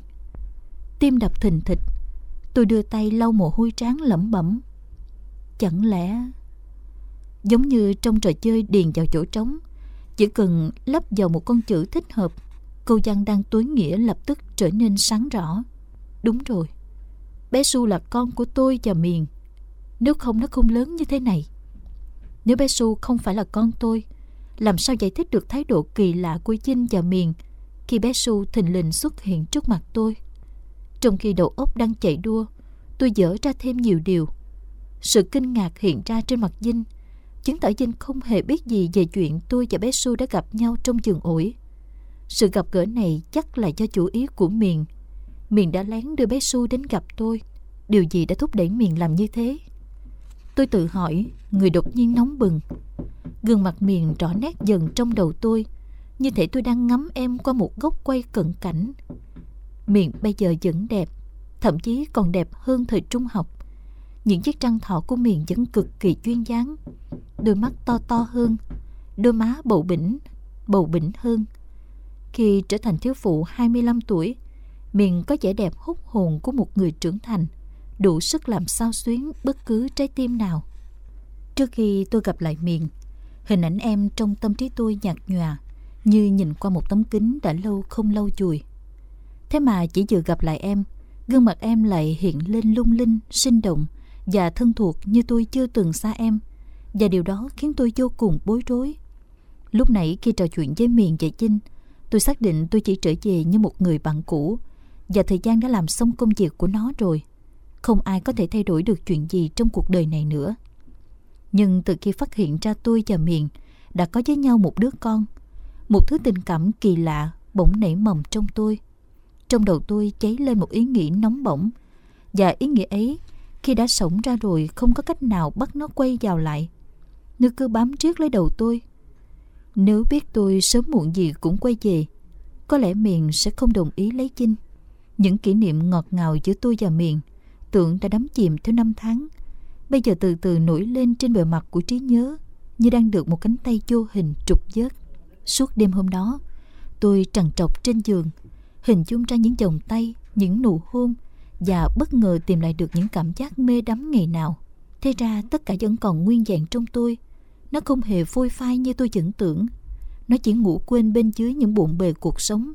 Tim đập thình thịch, tôi đưa tay lau mồ hôi trán lẩm bẩm. Chẳng lẽ... Giống như trong trò chơi điền vào chỗ trống, chỉ cần lắp vào một con chữ thích hợp câu văn đang tối nghĩa lập tức trở nên sáng rõ. Đúng rồi, bé Su là con của tôi và Miền. Nếu không nó không lớn như thế này. Nếu bé Su không phải là con tôi, làm sao giải thích được thái độ kỳ lạ của Vinh và Miền khi bé Su thình lình xuất hiện trước mặt tôi? Trong khi đầu óc đang chạy đua, tôi dở ra thêm nhiều điều. Sự kinh ngạc hiện ra trên mặt Dinh, chứng tỏ Dinh không hề biết gì về chuyện tôi và bé Su đã gặp nhau trong giường ủi. Sự gặp gỡ này chắc là do chủ ý của Miền. Miền đã lén đưa bé Su đến gặp tôi. Điều gì đã thúc đẩy Miền làm như thế? Tôi tự hỏi, người đột nhiên nóng bừng. Gương mặt Miền rõ nét dần trong đầu tôi, như thể tôi đang ngắm em qua một góc quay cận cảnh. Miền bây giờ vẫn đẹp, thậm chí còn đẹp hơn thời trung học. Những chiếc trăng thọ của Miền vẫn cực kỳ duyên dáng. Đôi mắt to to hơn, đôi má bầu bỉnh, bầu bỉnh hơn – khi trở thành thiếu phụ 25 tuổi, Miền có vẻ đẹp hút hồn của một người trưởng thành, đủ sức làm sao xuyến bất cứ trái tim nào. Trước khi tôi gặp lại Miền, hình ảnh em trong tâm trí tôi nhạt nhòa, như nhìn qua một tấm kính đã lâu không lâu chùi. Thế mà chỉ vừa gặp lại em, gương mặt em lại hiện lên lung linh, sinh động và thân thuộc như tôi chưa từng xa em. Và điều đó khiến tôi vô cùng bối rối. Lúc nãy khi trò chuyện với Miền và Chinh, Tôi xác định tôi chỉ trở về như một người bạn cũ và thời gian đã làm xong công việc của nó rồi. Không ai có thể thay đổi được chuyện gì trong cuộc đời này nữa. Nhưng từ khi phát hiện ra tôi và Miền đã có với nhau một đứa con, một thứ tình cảm kỳ lạ bỗng nảy mầm trong tôi. Trong đầu tôi cháy lên một ý nghĩ nóng bỏng và ý nghĩa ấy khi đã sống ra rồi không có cách nào bắt nó quay vào lại. Nó cứ bám riết lấy đầu tôi nếu biết tôi sớm muộn gì cũng quay về, có lẽ Miền sẽ không đồng ý lấy Chinh. Những kỷ niệm ngọt ngào giữa tôi và Miền, tưởng đã đắm chìm theo năm tháng, bây giờ từ từ nổi lên trên bề mặt của trí nhớ, như đang được một cánh tay vô hình trục vớt. Suốt đêm hôm đó, tôi trằn trọc trên giường, hình dung ra những vòng tay, những nụ hôn và bất ngờ tìm lại được những cảm giác mê đắm ngày nào. Thế ra tất cả vẫn còn nguyên vẹn trong tôi. Nó không hề phôi phai như tôi tưởng tưởng. Nó chỉ ngủ quên bên dưới những bộn bề cuộc sống.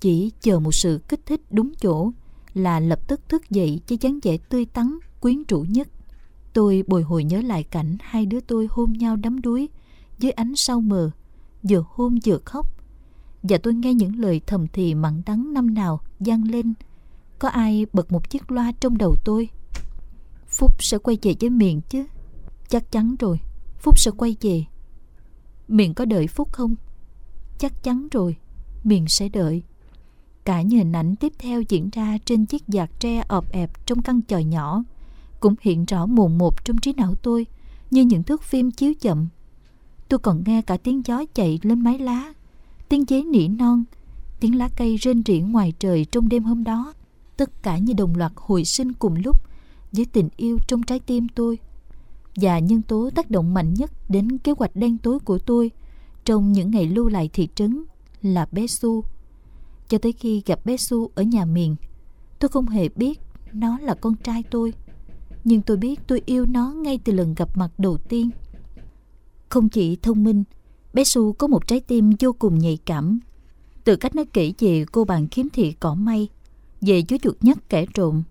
Chỉ chờ một sự kích thích đúng chỗ là lập tức thức dậy với dáng vẻ tươi tắn, quyến rũ nhất. Tôi bồi hồi nhớ lại cảnh hai đứa tôi hôn nhau đắm đuối dưới ánh sao mờ, vừa hôn vừa khóc. Và tôi nghe những lời thầm thì mặn đắng năm nào vang lên. Có ai bật một chiếc loa trong đầu tôi? Phúc sẽ quay về với miền chứ? Chắc chắn rồi, Phúc sẽ quay về. Miền có đợi Phúc không? Chắc chắn rồi, miền sẽ đợi. Cả những hình ảnh tiếp theo diễn ra trên chiếc giạc tre ọp ẹp trong căn chòi nhỏ cũng hiện rõ mồn một trong trí não tôi như những thước phim chiếu chậm. Tôi còn nghe cả tiếng gió chạy lên mái lá, tiếng dế nỉ non, tiếng lá cây rên rỉ ngoài trời trong đêm hôm đó. Tất cả như đồng loạt hồi sinh cùng lúc với tình yêu trong trái tim tôi. Và nhân tố tác động mạnh nhất đến kế hoạch đen tối của tôi trong những ngày lưu lại thị trấn là bé Su. Cho tới khi gặp bé Su ở nhà miền, tôi không hề biết nó là con trai tôi nhưng tôi biết tôi yêu nó ngay từ lần gặp mặt đầu tiên. Không chỉ thông minh, bé Su có một trái tim vô cùng nhạy cảm. Từ cách nó kể về cô bạn khiếm thị cỏ may, về chú chuột nhất kẻ trộm,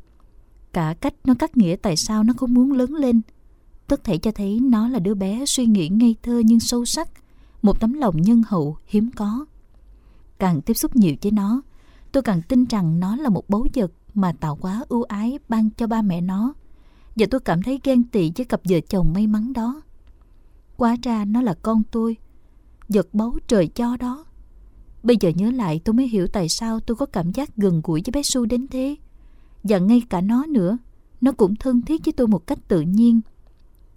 cả cách nó cắt nghĩa tại sao nó không muốn lớn lên, tất thể cho thấy nó là đứa bé suy nghĩ ngây thơ nhưng sâu sắc, một tấm lòng nhân hậu hiếm có. Càng tiếp xúc nhiều với nó, tôi càng tin rằng nó là một báu vật mà tạo quá ưu ái ban cho ba mẹ nó Giờ tôi cảm thấy ghen tị với cặp vợ chồng may mắn đó. Quá ra nó là con tôi. vật báu trời cho đó. Bây giờ nhớ lại tôi mới hiểu tại sao tôi có cảm giác gần gũi với bé Su đến thế. Và ngay cả nó nữa, nó cũng thân thiết với tôi một cách tự nhiên.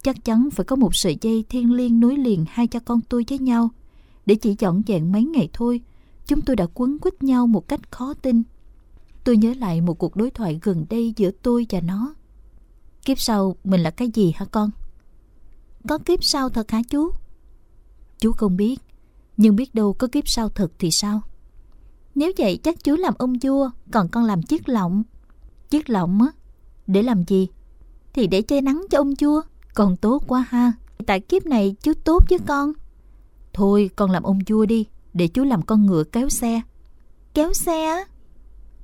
Chắc chắn phải có một sợi dây thiên liêng nối liền hai cha con tôi với nhau. Để chỉ dọn dẹn mấy ngày thôi, chúng tôi đã quấn quýt nhau một cách khó tin. Tôi nhớ lại một cuộc đối thoại gần đây giữa tôi và nó. Kiếp sau mình là cái gì hả con? Có kiếp sau thật hả chú? Chú không biết, nhưng biết đâu có kiếp sau thật thì sao? Nếu vậy chắc chú làm ông vua, còn con làm chiếc lọng. Chiếc lọng á, để làm gì? Thì để che nắng cho ông vua, con tốt quá ha. Tại kiếp này chú tốt với con. Thôi con làm ông vua đi, để chú làm con ngựa kéo xe. Kéo xe á?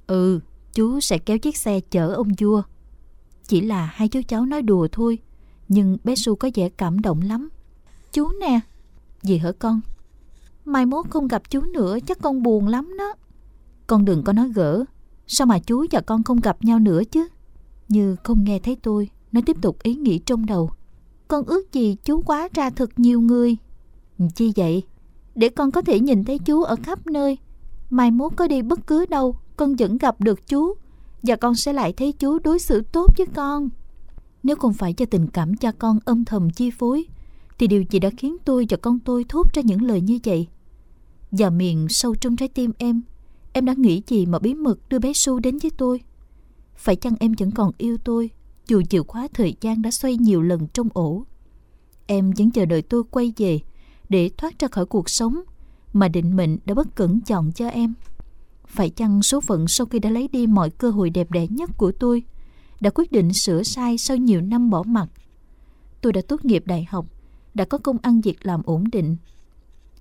Ừ, chú sẽ kéo chiếc xe chở ông vua chỉ là hai chú cháu nói đùa thôi Nhưng bé Su có vẻ cảm động lắm Chú nè Gì hả con Mai mốt không gặp chú nữa chắc con buồn lắm đó Con đừng có nói gỡ Sao mà chú và con không gặp nhau nữa chứ Như không nghe thấy tôi nó tiếp tục ý nghĩ trong đầu Con ước gì chú quá ra thật nhiều người Chi vậy Để con có thể nhìn thấy chú ở khắp nơi Mai mốt có đi bất cứ đâu Con vẫn gặp được chú và con sẽ lại thấy chú đối xử tốt với con. Nếu không phải cho tình cảm cha con âm thầm chi phối, thì điều gì đã khiến tôi và con tôi thốt ra những lời như vậy? Và miệng sâu trong trái tim em, em đã nghĩ gì mà bí mật đưa bé Su đến với tôi? Phải chăng em vẫn còn yêu tôi, dù chìa khóa thời gian đã xoay nhiều lần trong ổ? Em vẫn chờ đợi tôi quay về để thoát ra khỏi cuộc sống mà định mệnh đã bất cẩn chọn cho em. Phải chăng số phận sau khi đã lấy đi mọi cơ hội đẹp đẽ nhất của tôi đã quyết định sửa sai sau nhiều năm bỏ mặt? Tôi đã tốt nghiệp đại học, đã có công ăn việc làm ổn định.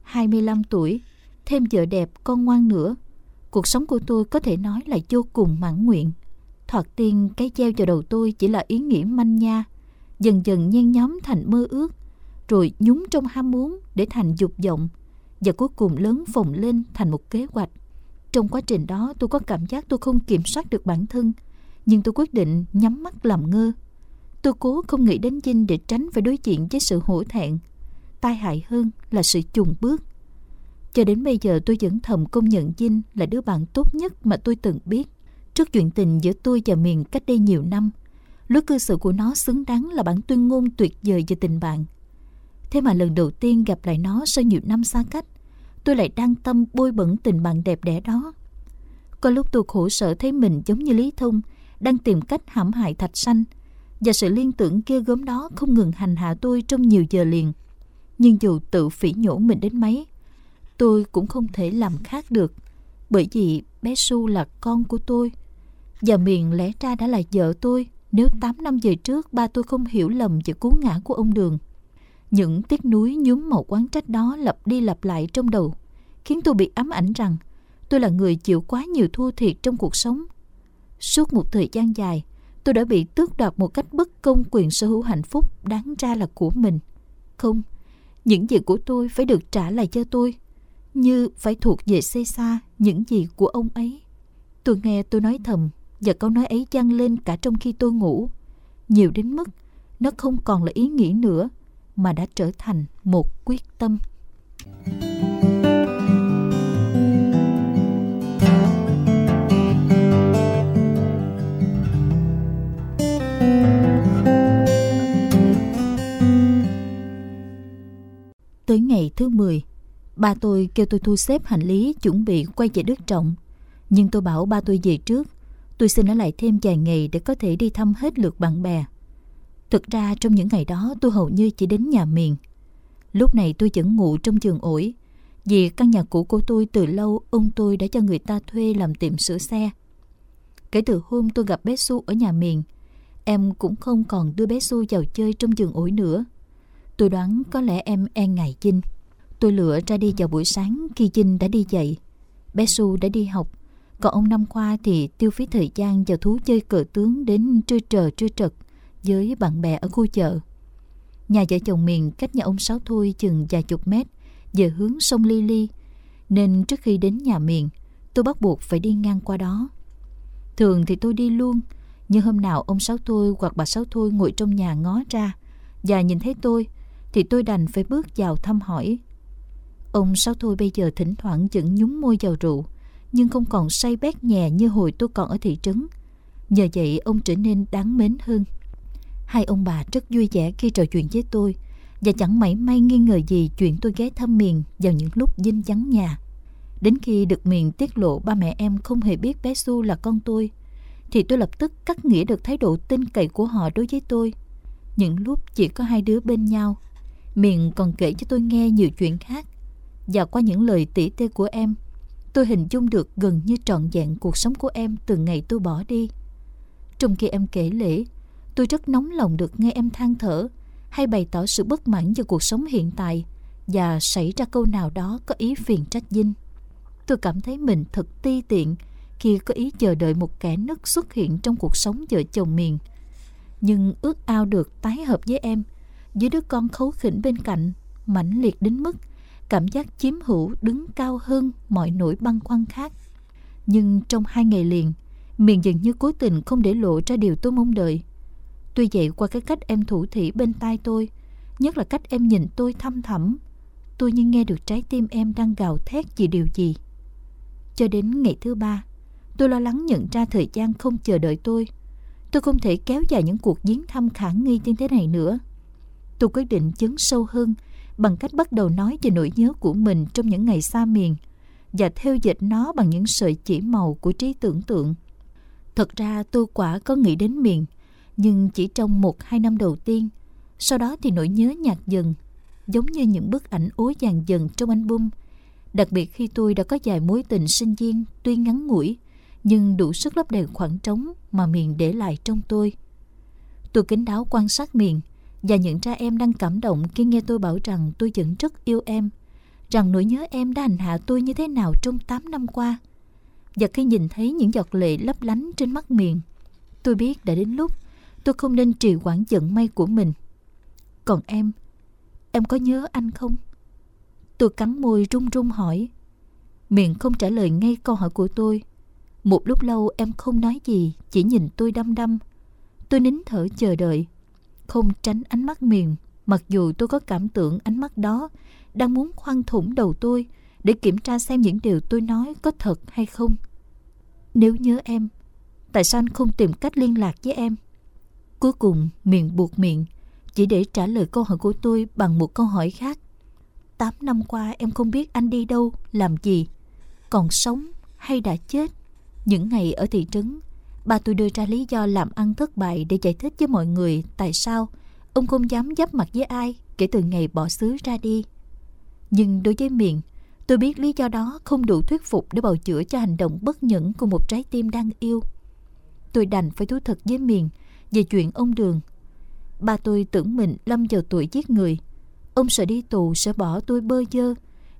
25 tuổi, thêm vợ đẹp, con ngoan nữa. Cuộc sống của tôi có thể nói là vô cùng mãn nguyện. Thoạt tiên cái treo vào đầu tôi chỉ là ý nghĩa manh nha, dần dần nhen nhóm thành mơ ước, rồi nhúng trong ham muốn để thành dục vọng, và cuối cùng lớn phồng lên thành một kế hoạch. Trong quá trình đó tôi có cảm giác tôi không kiểm soát được bản thân Nhưng tôi quyết định nhắm mắt làm ngơ. Tôi cố không nghĩ đến Vinh để tránh phải đối diện với sự hổ thẹn Tai hại hơn là sự chùng bước. Cho đến bây giờ tôi vẫn thầm công nhận Vinh là đứa bạn tốt nhất mà tôi từng biết. Trước chuyện tình giữa tôi và Miền cách đây nhiều năm Lối cư xử của nó xứng đáng là bản tuyên ngôn tuyệt vời về tình bạn Thế mà lần đầu tiên gặp lại nó sau nhiều năm xa cách tôi lại đang tâm bôi bẩn tình bạn đẹp đẽ đó. Có lúc tôi khổ sở thấy mình giống như Lý Thông đang tìm cách hãm hại Thạch Sanh và sự liên tưởng kia gớm đó không ngừng hành hạ tôi trong nhiều giờ liền. Nhưng dù tự phỉ nhổ mình đến mấy, tôi cũng không thể làm khác được bởi vì bé Su là con của tôi và Miền lẽ ra đã là vợ tôi nếu 8 năm về trước ba tôi không hiểu lầm về cú ngã của ông Đường. Những tiếc núi nhúm màu quán trách đó lặp đi lặp lại trong đầu, khiến tôi bị ám ảnh rằng tôi là người chịu quá nhiều thua thiệt trong cuộc sống. Suốt một thời gian dài, tôi đã bị tước đoạt một cách bất công quyền sở hữu hạnh phúc đáng ra là của mình. Không, những gì của tôi phải được trả lại cho tôi, như phải thuộc về xe xa những gì của ông ấy. Tôi nghe tôi nói thầm và câu nói ấy vang lên cả trong khi tôi ngủ. Nhiều đến mức nó không còn là ý nghĩ nữa mà đã trở thành một quyết tâm. Tới ngày thứ 10, ba tôi kêu tôi thu xếp hành lý chuẩn bị quay về Đức Trọng. Nhưng tôi bảo ba tôi về trước Tôi xin ở lại thêm vài ngày để có thể đi thăm hết lượt bạn bè. Thực ra trong những ngày đó tôi hầu như chỉ đến nhà miền. Lúc này tôi vẫn ngủ trong giường ổi. Vì căn nhà cũ của tôi từ lâu ông tôi đã cho người ta thuê làm tiệm sửa xe. Kể từ hôm tôi gặp bé Su ở nhà miền, em cũng không còn đưa bé Su vào chơi trong giường ổi nữa. Tôi đoán có lẽ em e ngại Chinh. Tôi lựa ra đi vào buổi sáng khi Chinh đã đi dậy. Bé Su đã đi học còn ông năm qua thì tiêu phí thời gian vào thú chơi cờ tướng đến trưa trờ trưa trật với bạn bè ở khu chợ. Nhà vợ chồng miền cách nhà ông Sáu Thôi chừng vài chục mét về hướng sông Ly Ly, nên trước khi đến nhà miền, tôi bắt buộc phải đi ngang qua đó. Thường thì tôi đi luôn, nhưng hôm nào ông Sáu Thôi hoặc bà Sáu Thôi ngồi trong nhà ngó ra và nhìn thấy tôi, thì tôi đành phải bước vào thăm hỏi. Ông Sáu Thôi bây giờ thỉnh thoảng vẫn nhúng môi vào rượu, nhưng không còn say bét nhẹ như hồi tôi còn ở thị trấn. Nhờ vậy ông trở nên đáng mến hơn. Hai ông bà rất vui vẻ khi trò chuyện với tôi và chẳng mảy may nghi ngờ gì chuyện tôi ghé thăm miền vào những lúc dinh vắng nhà. Đến khi được miền tiết lộ ba mẹ em không hề biết bé Su là con tôi, thì tôi lập tức cắt nghĩa được thái độ tin cậy của họ đối với tôi. Những lúc chỉ có hai đứa bên nhau, miền còn kể cho tôi nghe nhiều chuyện khác. Và qua những lời tỉ tê của em, Tôi hình dung được gần như trọn vẹn cuộc sống của em từ ngày tôi bỏ đi. Trong khi em kể lễ, tôi rất nóng lòng được nghe em than thở hay bày tỏ sự bất mãn về cuộc sống hiện tại và xảy ra câu nào đó có ý phiền trách dinh. Tôi cảm thấy mình thật ti tiện khi có ý chờ đợi một kẻ nứt xuất hiện trong cuộc sống vợ chồng miền. Nhưng ước ao được tái hợp với em, với đứa con khấu khỉnh bên cạnh, mãnh liệt đến mức cảm giác chiếm hữu đứng cao hơn mọi nỗi băn khoăn khác. Nhưng trong hai ngày liền, miền dường như cố tình không để lộ ra điều tôi mong đợi. Tuy vậy qua cái cách em thủ thỉ bên tai tôi, nhất là cách em nhìn tôi thăm thẳm, tôi như nghe được trái tim em đang gào thét vì điều gì. Cho đến ngày thứ ba, tôi lo lắng nhận ra thời gian không chờ đợi tôi. Tôi không thể kéo dài những cuộc viếng thăm khả nghi như thế này nữa. Tôi quyết định chấn sâu hơn bằng cách bắt đầu nói về nỗi nhớ của mình trong những ngày xa miền và theo dịch nó bằng những sợi chỉ màu của trí tưởng tượng. Thật ra tôi quả có nghĩ đến miền, nhưng chỉ trong một hai năm đầu tiên. Sau đó thì nỗi nhớ nhạt dần, giống như những bức ảnh ối vàng dần trong album. Đặc biệt khi tôi đã có vài mối tình sinh viên tuy ngắn ngủi, nhưng đủ sức lấp đầy khoảng trống mà miền để lại trong tôi. Tôi kính đáo quan sát miền, và những cha em đang cảm động khi nghe tôi bảo rằng tôi vẫn rất yêu em, rằng nỗi nhớ em đã hành hạ tôi như thế nào trong 8 năm qua. Và khi nhìn thấy những giọt lệ lấp lánh trên mắt miền, tôi biết đã đến lúc tôi không nên trì hoãn giận may của mình. Còn em, em có nhớ anh không? Tôi cắn môi run run hỏi. Miệng không trả lời ngay câu hỏi của tôi. Một lúc lâu em không nói gì, chỉ nhìn tôi đăm đăm. Tôi nín thở chờ đợi không tránh ánh mắt miền, mặc dù tôi có cảm tưởng ánh mắt đó đang muốn khoan thủng đầu tôi để kiểm tra xem những điều tôi nói có thật hay không. Nếu nhớ em, tại sao anh không tìm cách liên lạc với em? Cuối cùng, miệng buộc miệng, chỉ để trả lời câu hỏi của tôi bằng một câu hỏi khác. Tám năm qua em không biết anh đi đâu, làm gì, còn sống hay đã chết. Những ngày ở thị trấn, bà tôi đưa ra lý do làm ăn thất bại để giải thích với mọi người tại sao ông không dám giáp mặt với ai kể từ ngày bỏ xứ ra đi. Nhưng đối với miệng, tôi biết lý do đó không đủ thuyết phục để bào chữa cho hành động bất nhẫn của một trái tim đang yêu. tôi đành phải thú thật với miền về chuyện ông Đường. Ba tôi tưởng mình lâm vào tuổi giết người. Ông sợ đi tù sẽ bỏ tôi bơ dơ,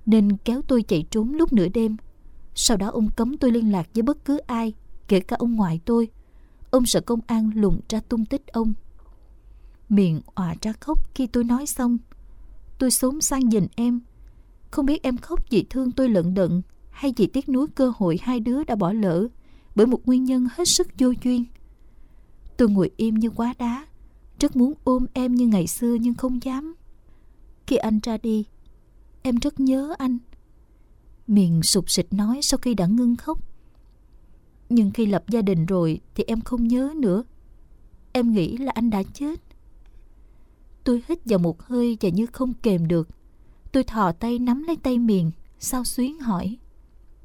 nên kéo tôi chạy trốn lúc nửa đêm. Sau đó ông cấm tôi liên lạc với bất cứ ai, kể cả ông ngoại tôi. Ông sợ công an lùng ra tung tích ông. Miệng òa ra khóc khi tôi nói xong. Tôi xốn sang nhìn em. Không biết em khóc vì thương tôi lận đận hay vì tiếc nuối cơ hội hai đứa đã bỏ lỡ bởi một nguyên nhân hết sức vô duyên. Tôi ngồi im như quá đá, rất muốn ôm em như ngày xưa nhưng không dám. Khi anh ra đi, em rất nhớ anh. Miệng sụp sịch nói sau khi đã ngưng khóc. Nhưng khi lập gia đình rồi thì em không nhớ nữa. Em nghĩ là anh đã chết. Tôi hít vào một hơi và như không kềm được. Tôi thò tay nắm lấy tay miền, sao xuyến hỏi.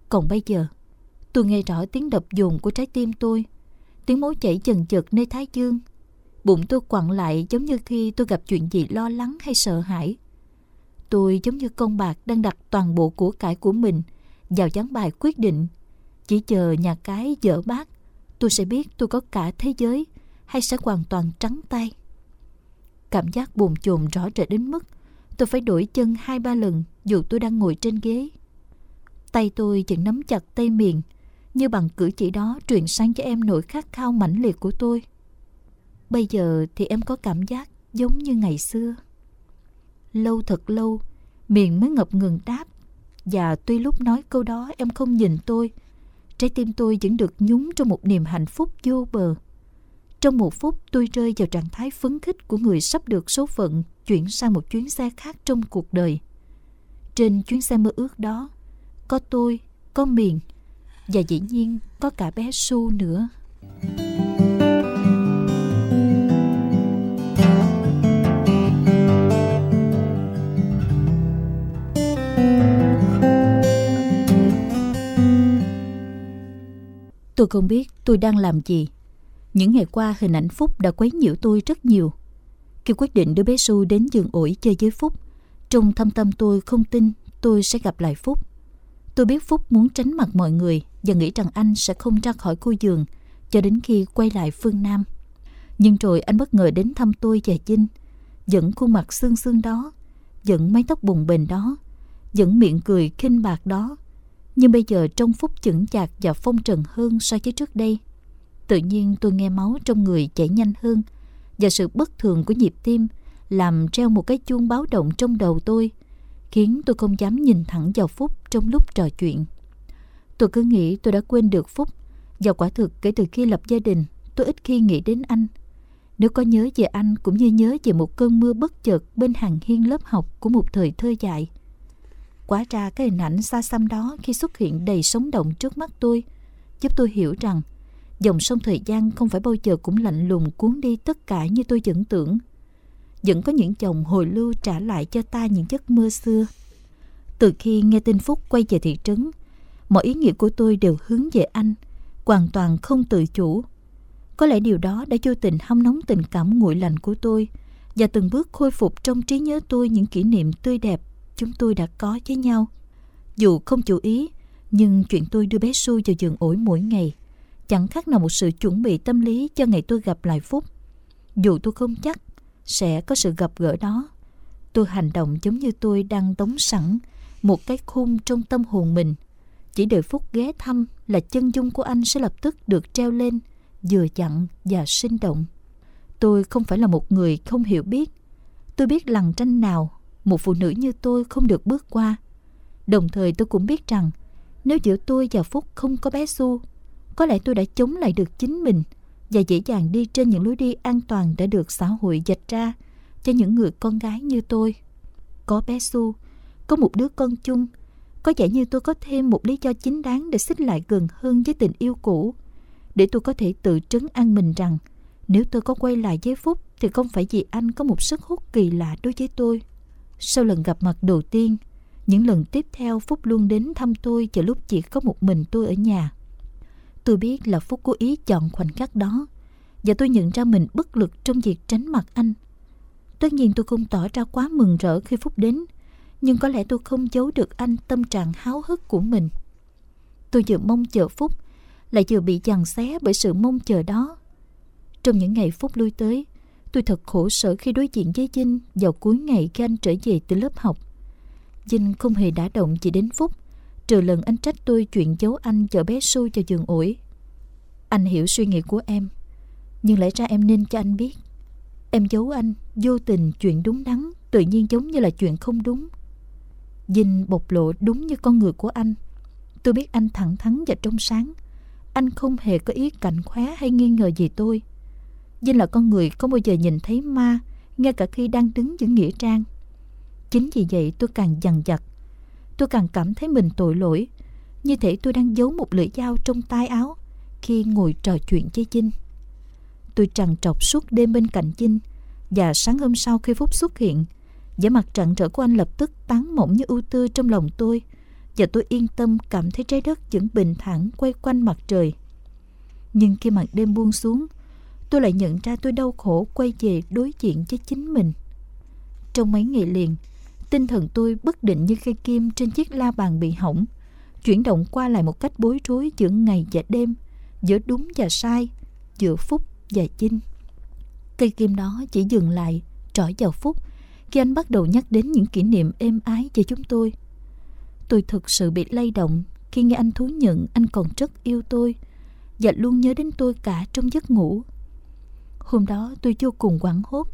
Còn bây giờ, tôi nghe rõ tiếng đập dồn của trái tim tôi. Tiếng máu chảy chần chật nơi thái dương. Bụng tôi quặn lại giống như khi tôi gặp chuyện gì lo lắng hay sợ hãi. Tôi giống như con bạc đang đặt toàn bộ của cải của mình vào gián bài quyết định. Chỉ chờ nhà cái dở bát, tôi sẽ biết tôi có cả thế giới hay sẽ hoàn toàn trắng tay. Cảm giác buồn chồn rõ rệt đến mức tôi phải đổi chân hai ba lần dù tôi đang ngồi trên ghế. Tay tôi vẫn nắm chặt tay miệng, như bằng cử chỉ đó truyền sang cho em nỗi khát khao mãnh liệt của tôi. Bây giờ thì em có cảm giác giống như ngày xưa. Lâu thật lâu, miệng mới ngập ngừng đáp. Và tuy lúc nói câu đó em không nhìn tôi, trái tim tôi vẫn được nhúng trong một niềm hạnh phúc vô bờ. Trong một phút tôi rơi vào trạng thái phấn khích của người sắp được số phận chuyển sang một chuyến xe khác trong cuộc đời. Trên chuyến xe mơ ước đó, có tôi, có miền và dĩ nhiên có cả bé Su nữa. Tôi không biết tôi đang làm gì. Những ngày qua hình ảnh Phúc đã quấy nhiễu tôi rất nhiều. Khi quyết định đưa bé Su đến giường ủi chơi với Phúc, trong thâm tâm tôi không tin tôi sẽ gặp lại Phúc. Tôi biết Phúc muốn tránh mặt mọi người và nghĩ rằng anh sẽ không ra khỏi khu giường cho đến khi quay lại phương Nam. Nhưng rồi anh bất ngờ đến thăm tôi và Vinh, dẫn khuôn mặt xương xương đó, dẫn mái tóc bùng bềnh đó, dẫn miệng cười khinh bạc đó. Nhưng bây giờ trong Phúc chững chạc và phong trần hơn so với trước đây. Tự nhiên tôi nghe máu trong người chảy nhanh hơn và sự bất thường của nhịp tim làm treo một cái chuông báo động trong đầu tôi, khiến tôi không dám nhìn thẳng vào Phúc trong lúc trò chuyện. Tôi cứ nghĩ tôi đã quên được Phúc và quả thực kể từ khi lập gia đình, tôi ít khi nghĩ đến anh. Nếu có nhớ về anh cũng như nhớ về một cơn mưa bất chợt bên hàng hiên lớp học của một thời thơ dại. Quá ra cái hình ảnh xa xăm đó khi xuất hiện đầy sống động trước mắt tôi giúp tôi hiểu rằng dòng sông thời gian không phải bao giờ cũng lạnh lùng cuốn đi tất cả như tôi tưởng tưởng vẫn có những chồng hồi lưu trả lại cho ta những giấc mơ xưa. Từ khi nghe tin Phúc quay về thị trấn, mọi ý nghĩa của tôi đều hướng về anh, hoàn toàn không tự chủ. Có lẽ điều đó đã vô tình hâm nóng tình cảm nguội lạnh của tôi và từng bước khôi phục trong trí nhớ tôi những kỷ niệm tươi đẹp chúng tôi đã có với nhau. Dù không chú ý, nhưng chuyện tôi đưa bé Su vào giường ổi mỗi ngày chẳng khác nào một sự chuẩn bị tâm lý cho ngày tôi gặp lại Phúc. Dù tôi không chắc sẽ có sự gặp gỡ đó. Tôi hành động giống như tôi đang tống sẵn một cái khung trong tâm hồn mình. Chỉ đợi phúc ghé thăm là chân dung của anh sẽ lập tức được treo lên, vừa chặn và sinh động. Tôi không phải là một người không hiểu biết. Tôi biết lằn tranh nào một phụ nữ như tôi không được bước qua. Đồng thời tôi cũng biết rằng nếu giữa tôi và Phúc không có bé Su, có lẽ tôi đã chống lại được chính mình – và dễ dàng đi trên những lối đi an toàn đã được xã hội dạch ra cho những người con gái như tôi. Có bé Su, có một đứa con chung, có vẻ như tôi có thêm một lý do chính đáng để xích lại gần hơn với tình yêu cũ, để tôi có thể tự trấn an mình rằng nếu tôi có quay lại với Phúc thì không phải vì anh có một sức hút kỳ lạ đối với tôi. Sau lần gặp mặt đầu tiên, những lần tiếp theo Phúc luôn đến thăm tôi vào lúc chỉ có một mình tôi ở nhà. Tôi biết là Phúc cố ý chọn khoảnh khắc đó và tôi nhận ra mình bất lực trong việc tránh mặt anh. Tất nhiên tôi không tỏ ra quá mừng rỡ khi Phúc đến, nhưng có lẽ tôi không giấu được anh tâm trạng háo hức của mình. Tôi vừa mong chờ Phúc lại vừa bị giằng xé bởi sự mong chờ đó. Trong những ngày phúc lui tới, tôi thật khổ sở khi đối diện với Vinh vào cuối ngày khi anh trở về từ lớp học. Vinh không hề đã động chỉ đến phút, trừ lần anh trách tôi chuyện giấu anh chở bé Su cho giường ủi. Anh hiểu suy nghĩ của em, nhưng lẽ ra em nên cho anh biết. Em giấu anh, vô tình chuyện đúng đắn, tự nhiên giống như là chuyện không đúng. Vinh bộc lộ đúng như con người của anh. Tôi biết anh thẳng thắn và trong sáng. Anh không hề có ý cảnh khóe hay nghi ngờ gì tôi. Vinh là con người không bao giờ nhìn thấy ma, ngay cả khi đang đứng giữa nghĩa trang. Chính vì vậy tôi càng dằn vặt. Tôi càng cảm thấy mình tội lỗi, như thể tôi đang giấu một lưỡi dao trong tay áo khi ngồi trò chuyện với Vinh. Tôi trằn trọc suốt đêm bên cạnh Vinh và sáng hôm sau khi Phúc xuất hiện, vẻ mặt trận trở của anh lập tức tán mộng như ưu tư trong lòng tôi và tôi yên tâm cảm thấy trái đất vẫn bình thản quay quanh mặt trời. Nhưng khi mặt đêm buông xuống, tôi lại nhận ra tôi đau khổ quay về đối diện với chính mình. Trong mấy ngày liền, tinh thần tôi bất định như cây kim trên chiếc la bàn bị hỏng, chuyển động qua lại một cách bối rối giữa ngày và đêm, giữa đúng và sai, giữa phúc và chinh. Cây kim đó chỉ dừng lại, trỏi vào phúc, khi anh bắt đầu nhắc đến những kỷ niệm êm ái về chúng tôi. Tôi thực sự bị lay động khi nghe anh thú nhận anh còn rất yêu tôi và luôn nhớ đến tôi cả trong giấc ngủ. Hôm đó tôi vô cùng quảng hốt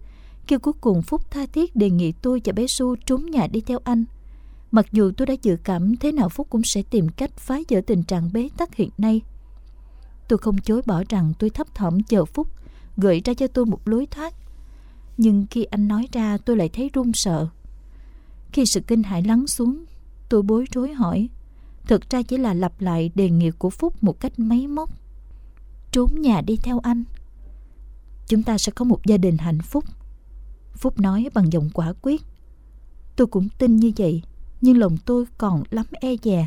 kêu cuối cùng Phúc tha thiết đề nghị tôi và bé Su trốn nhà đi theo anh. Mặc dù tôi đã dự cảm thế nào Phúc cũng sẽ tìm cách phá vỡ tình trạng bế tắc hiện nay. Tôi không chối bỏ rằng tôi thấp thỏm chờ Phúc gợi ra cho tôi một lối thoát. Nhưng khi anh nói ra tôi lại thấy run sợ. Khi sự kinh hãi lắng xuống, tôi bối rối hỏi. Thực ra chỉ là lặp lại đề nghị của Phúc một cách máy móc. Trốn nhà đi theo anh. Chúng ta sẽ có một gia đình hạnh phúc. Phúc nói bằng giọng quả quyết. Tôi cũng tin như vậy, nhưng lòng tôi còn lắm e dè.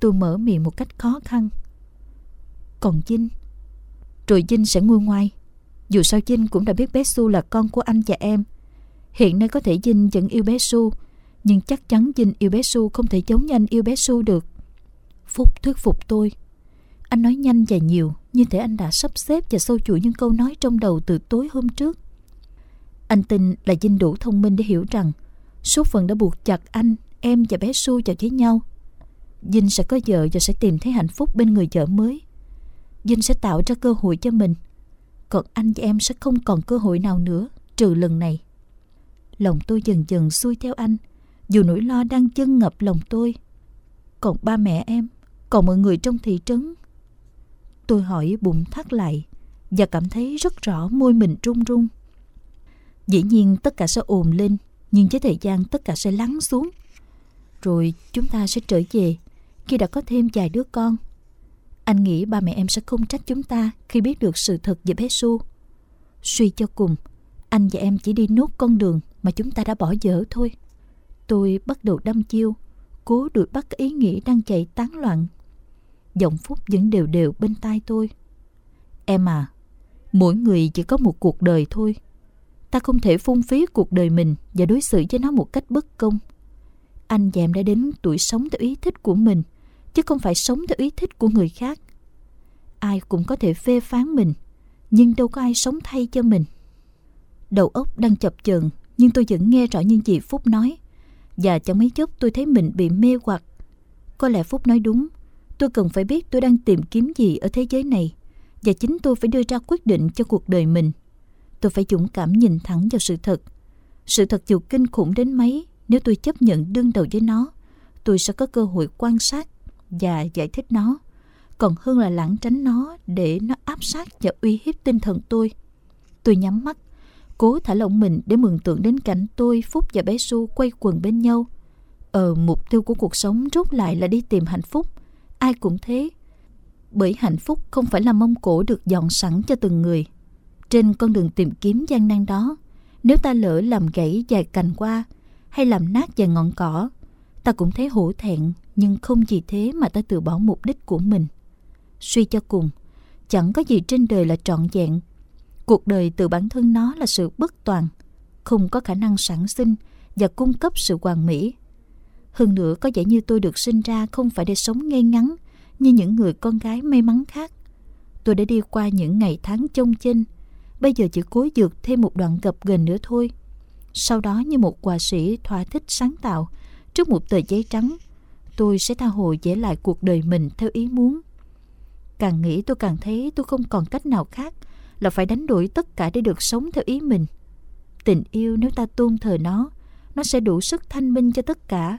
Tôi mở miệng một cách khó khăn. Còn Vinh, rồi Vinh sẽ nguôi ngoai. Dù sao Vinh cũng đã biết bé Su là con của anh và em. Hiện nay có thể Vinh vẫn yêu bé Su, nhưng chắc chắn Vinh yêu bé Su không thể giống như anh yêu bé Su được. Phúc thuyết phục tôi. Anh nói nhanh và nhiều, như thể anh đã sắp xếp và sâu chuỗi những câu nói trong đầu từ tối hôm trước. Anh tin là Vinh đủ thông minh để hiểu rằng số phận đã buộc chặt anh, em và bé Su vào với nhau. Vinh sẽ có vợ và sẽ tìm thấy hạnh phúc bên người vợ mới. Vinh sẽ tạo ra cơ hội cho mình. Còn anh và em sẽ không còn cơ hội nào nữa trừ lần này. Lòng tôi dần dần xuôi theo anh, dù nỗi lo đang chân ngập lòng tôi. Còn ba mẹ em, còn mọi người trong thị trấn. Tôi hỏi bụng thắt lại và cảm thấy rất rõ môi mình run run. Dĩ nhiên tất cả sẽ ồn lên, nhưng với thời gian tất cả sẽ lắng xuống. Rồi chúng ta sẽ trở về khi đã có thêm vài đứa con. Anh nghĩ ba mẹ em sẽ không trách chúng ta khi biết được sự thật về bé Su. Suy cho cùng, anh và em chỉ đi nốt con đường mà chúng ta đã bỏ dở thôi. Tôi bắt đầu đâm chiêu, cố đuổi bắt ý nghĩ đang chạy tán loạn. Giọng Phúc vẫn đều đều bên tai tôi. Em à, mỗi người chỉ có một cuộc đời thôi. Ta không thể phung phí cuộc đời mình và đối xử với nó một cách bất công. Anh và em đã đến tuổi sống theo ý thích của mình, chứ không phải sống theo ý thích của người khác. Ai cũng có thể phê phán mình, nhưng đâu có ai sống thay cho mình. Đầu óc đang chập chờn, nhưng tôi vẫn nghe rõ những gì Phúc nói. Và trong mấy chốc tôi thấy mình bị mê hoặc. Có lẽ Phúc nói đúng, tôi cần phải biết tôi đang tìm kiếm gì ở thế giới này. Và chính tôi phải đưa ra quyết định cho cuộc đời mình. Tôi phải dũng cảm nhìn thẳng vào sự thật. Sự thật dù kinh khủng đến mấy, nếu tôi chấp nhận đương đầu với nó, tôi sẽ có cơ hội quan sát và giải thích nó. Còn hơn là lãng tránh nó để nó áp sát và uy hiếp tinh thần tôi. Tôi nhắm mắt, cố thả lỏng mình để mường tượng đến cảnh tôi, Phúc và bé Su quay quần bên nhau. Ờ, mục tiêu của cuộc sống rốt lại là đi tìm hạnh phúc. Ai cũng thế. Bởi hạnh phúc không phải là mông cổ được dọn sẵn cho từng người. Trên con đường tìm kiếm gian nan đó, nếu ta lỡ làm gãy vài cành qua hay làm nát vài ngọn cỏ, ta cũng thấy hổ thẹn nhưng không vì thế mà ta từ bỏ mục đích của mình. Suy cho cùng, chẳng có gì trên đời là trọn vẹn. Cuộc đời từ bản thân nó là sự bất toàn, không có khả năng sản sinh và cung cấp sự hoàn mỹ. Hơn nữa có vẻ như tôi được sinh ra không phải để sống ngay ngắn, như những người con gái may mắn khác. Tôi đã đi qua những ngày tháng chông chênh, bây giờ chỉ cố dược thêm một đoạn gập ghềnh nữa thôi. Sau đó như một họa sĩ thỏa thích sáng tạo, trước một tờ giấy trắng, tôi sẽ tha hồ vẽ lại cuộc đời mình theo ý muốn. Càng nghĩ tôi càng thấy tôi không còn cách nào khác là phải đánh đổi tất cả để được sống theo ý mình. Tình yêu nếu ta tôn thờ nó, nó sẽ đủ sức thanh minh cho tất cả.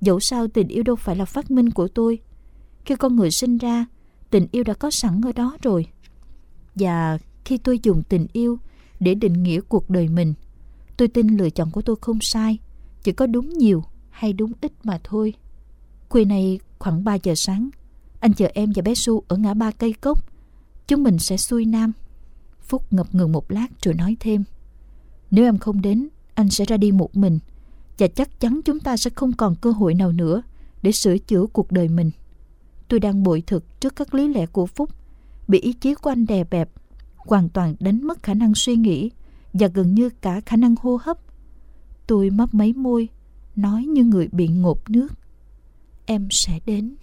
Dẫu sao tình yêu đâu phải là phát minh của tôi. Khi con người sinh ra, tình yêu đã có sẵn ở đó rồi. Và khi tôi dùng tình yêu để định nghĩa cuộc đời mình, tôi tin lựa chọn của tôi không sai, chỉ có đúng nhiều hay đúng ít mà thôi. Khuya này khoảng 3 giờ sáng, anh chờ em và bé Su ở ngã ba cây cốc. Chúng mình sẽ xuôi nam. Phúc ngập ngừng một lát rồi nói thêm. Nếu em không đến, anh sẽ ra đi một mình. Và chắc chắn chúng ta sẽ không còn cơ hội nào nữa để sửa chữa cuộc đời mình. Tôi đang bội thực trước các lý lẽ của Phúc, bị ý chí của anh đè bẹp, hoàn toàn đánh mất khả năng suy nghĩ và gần như cả khả năng hô hấp. Tôi mấp mấy môi, nói như người bị ngộp nước. Em sẽ đến.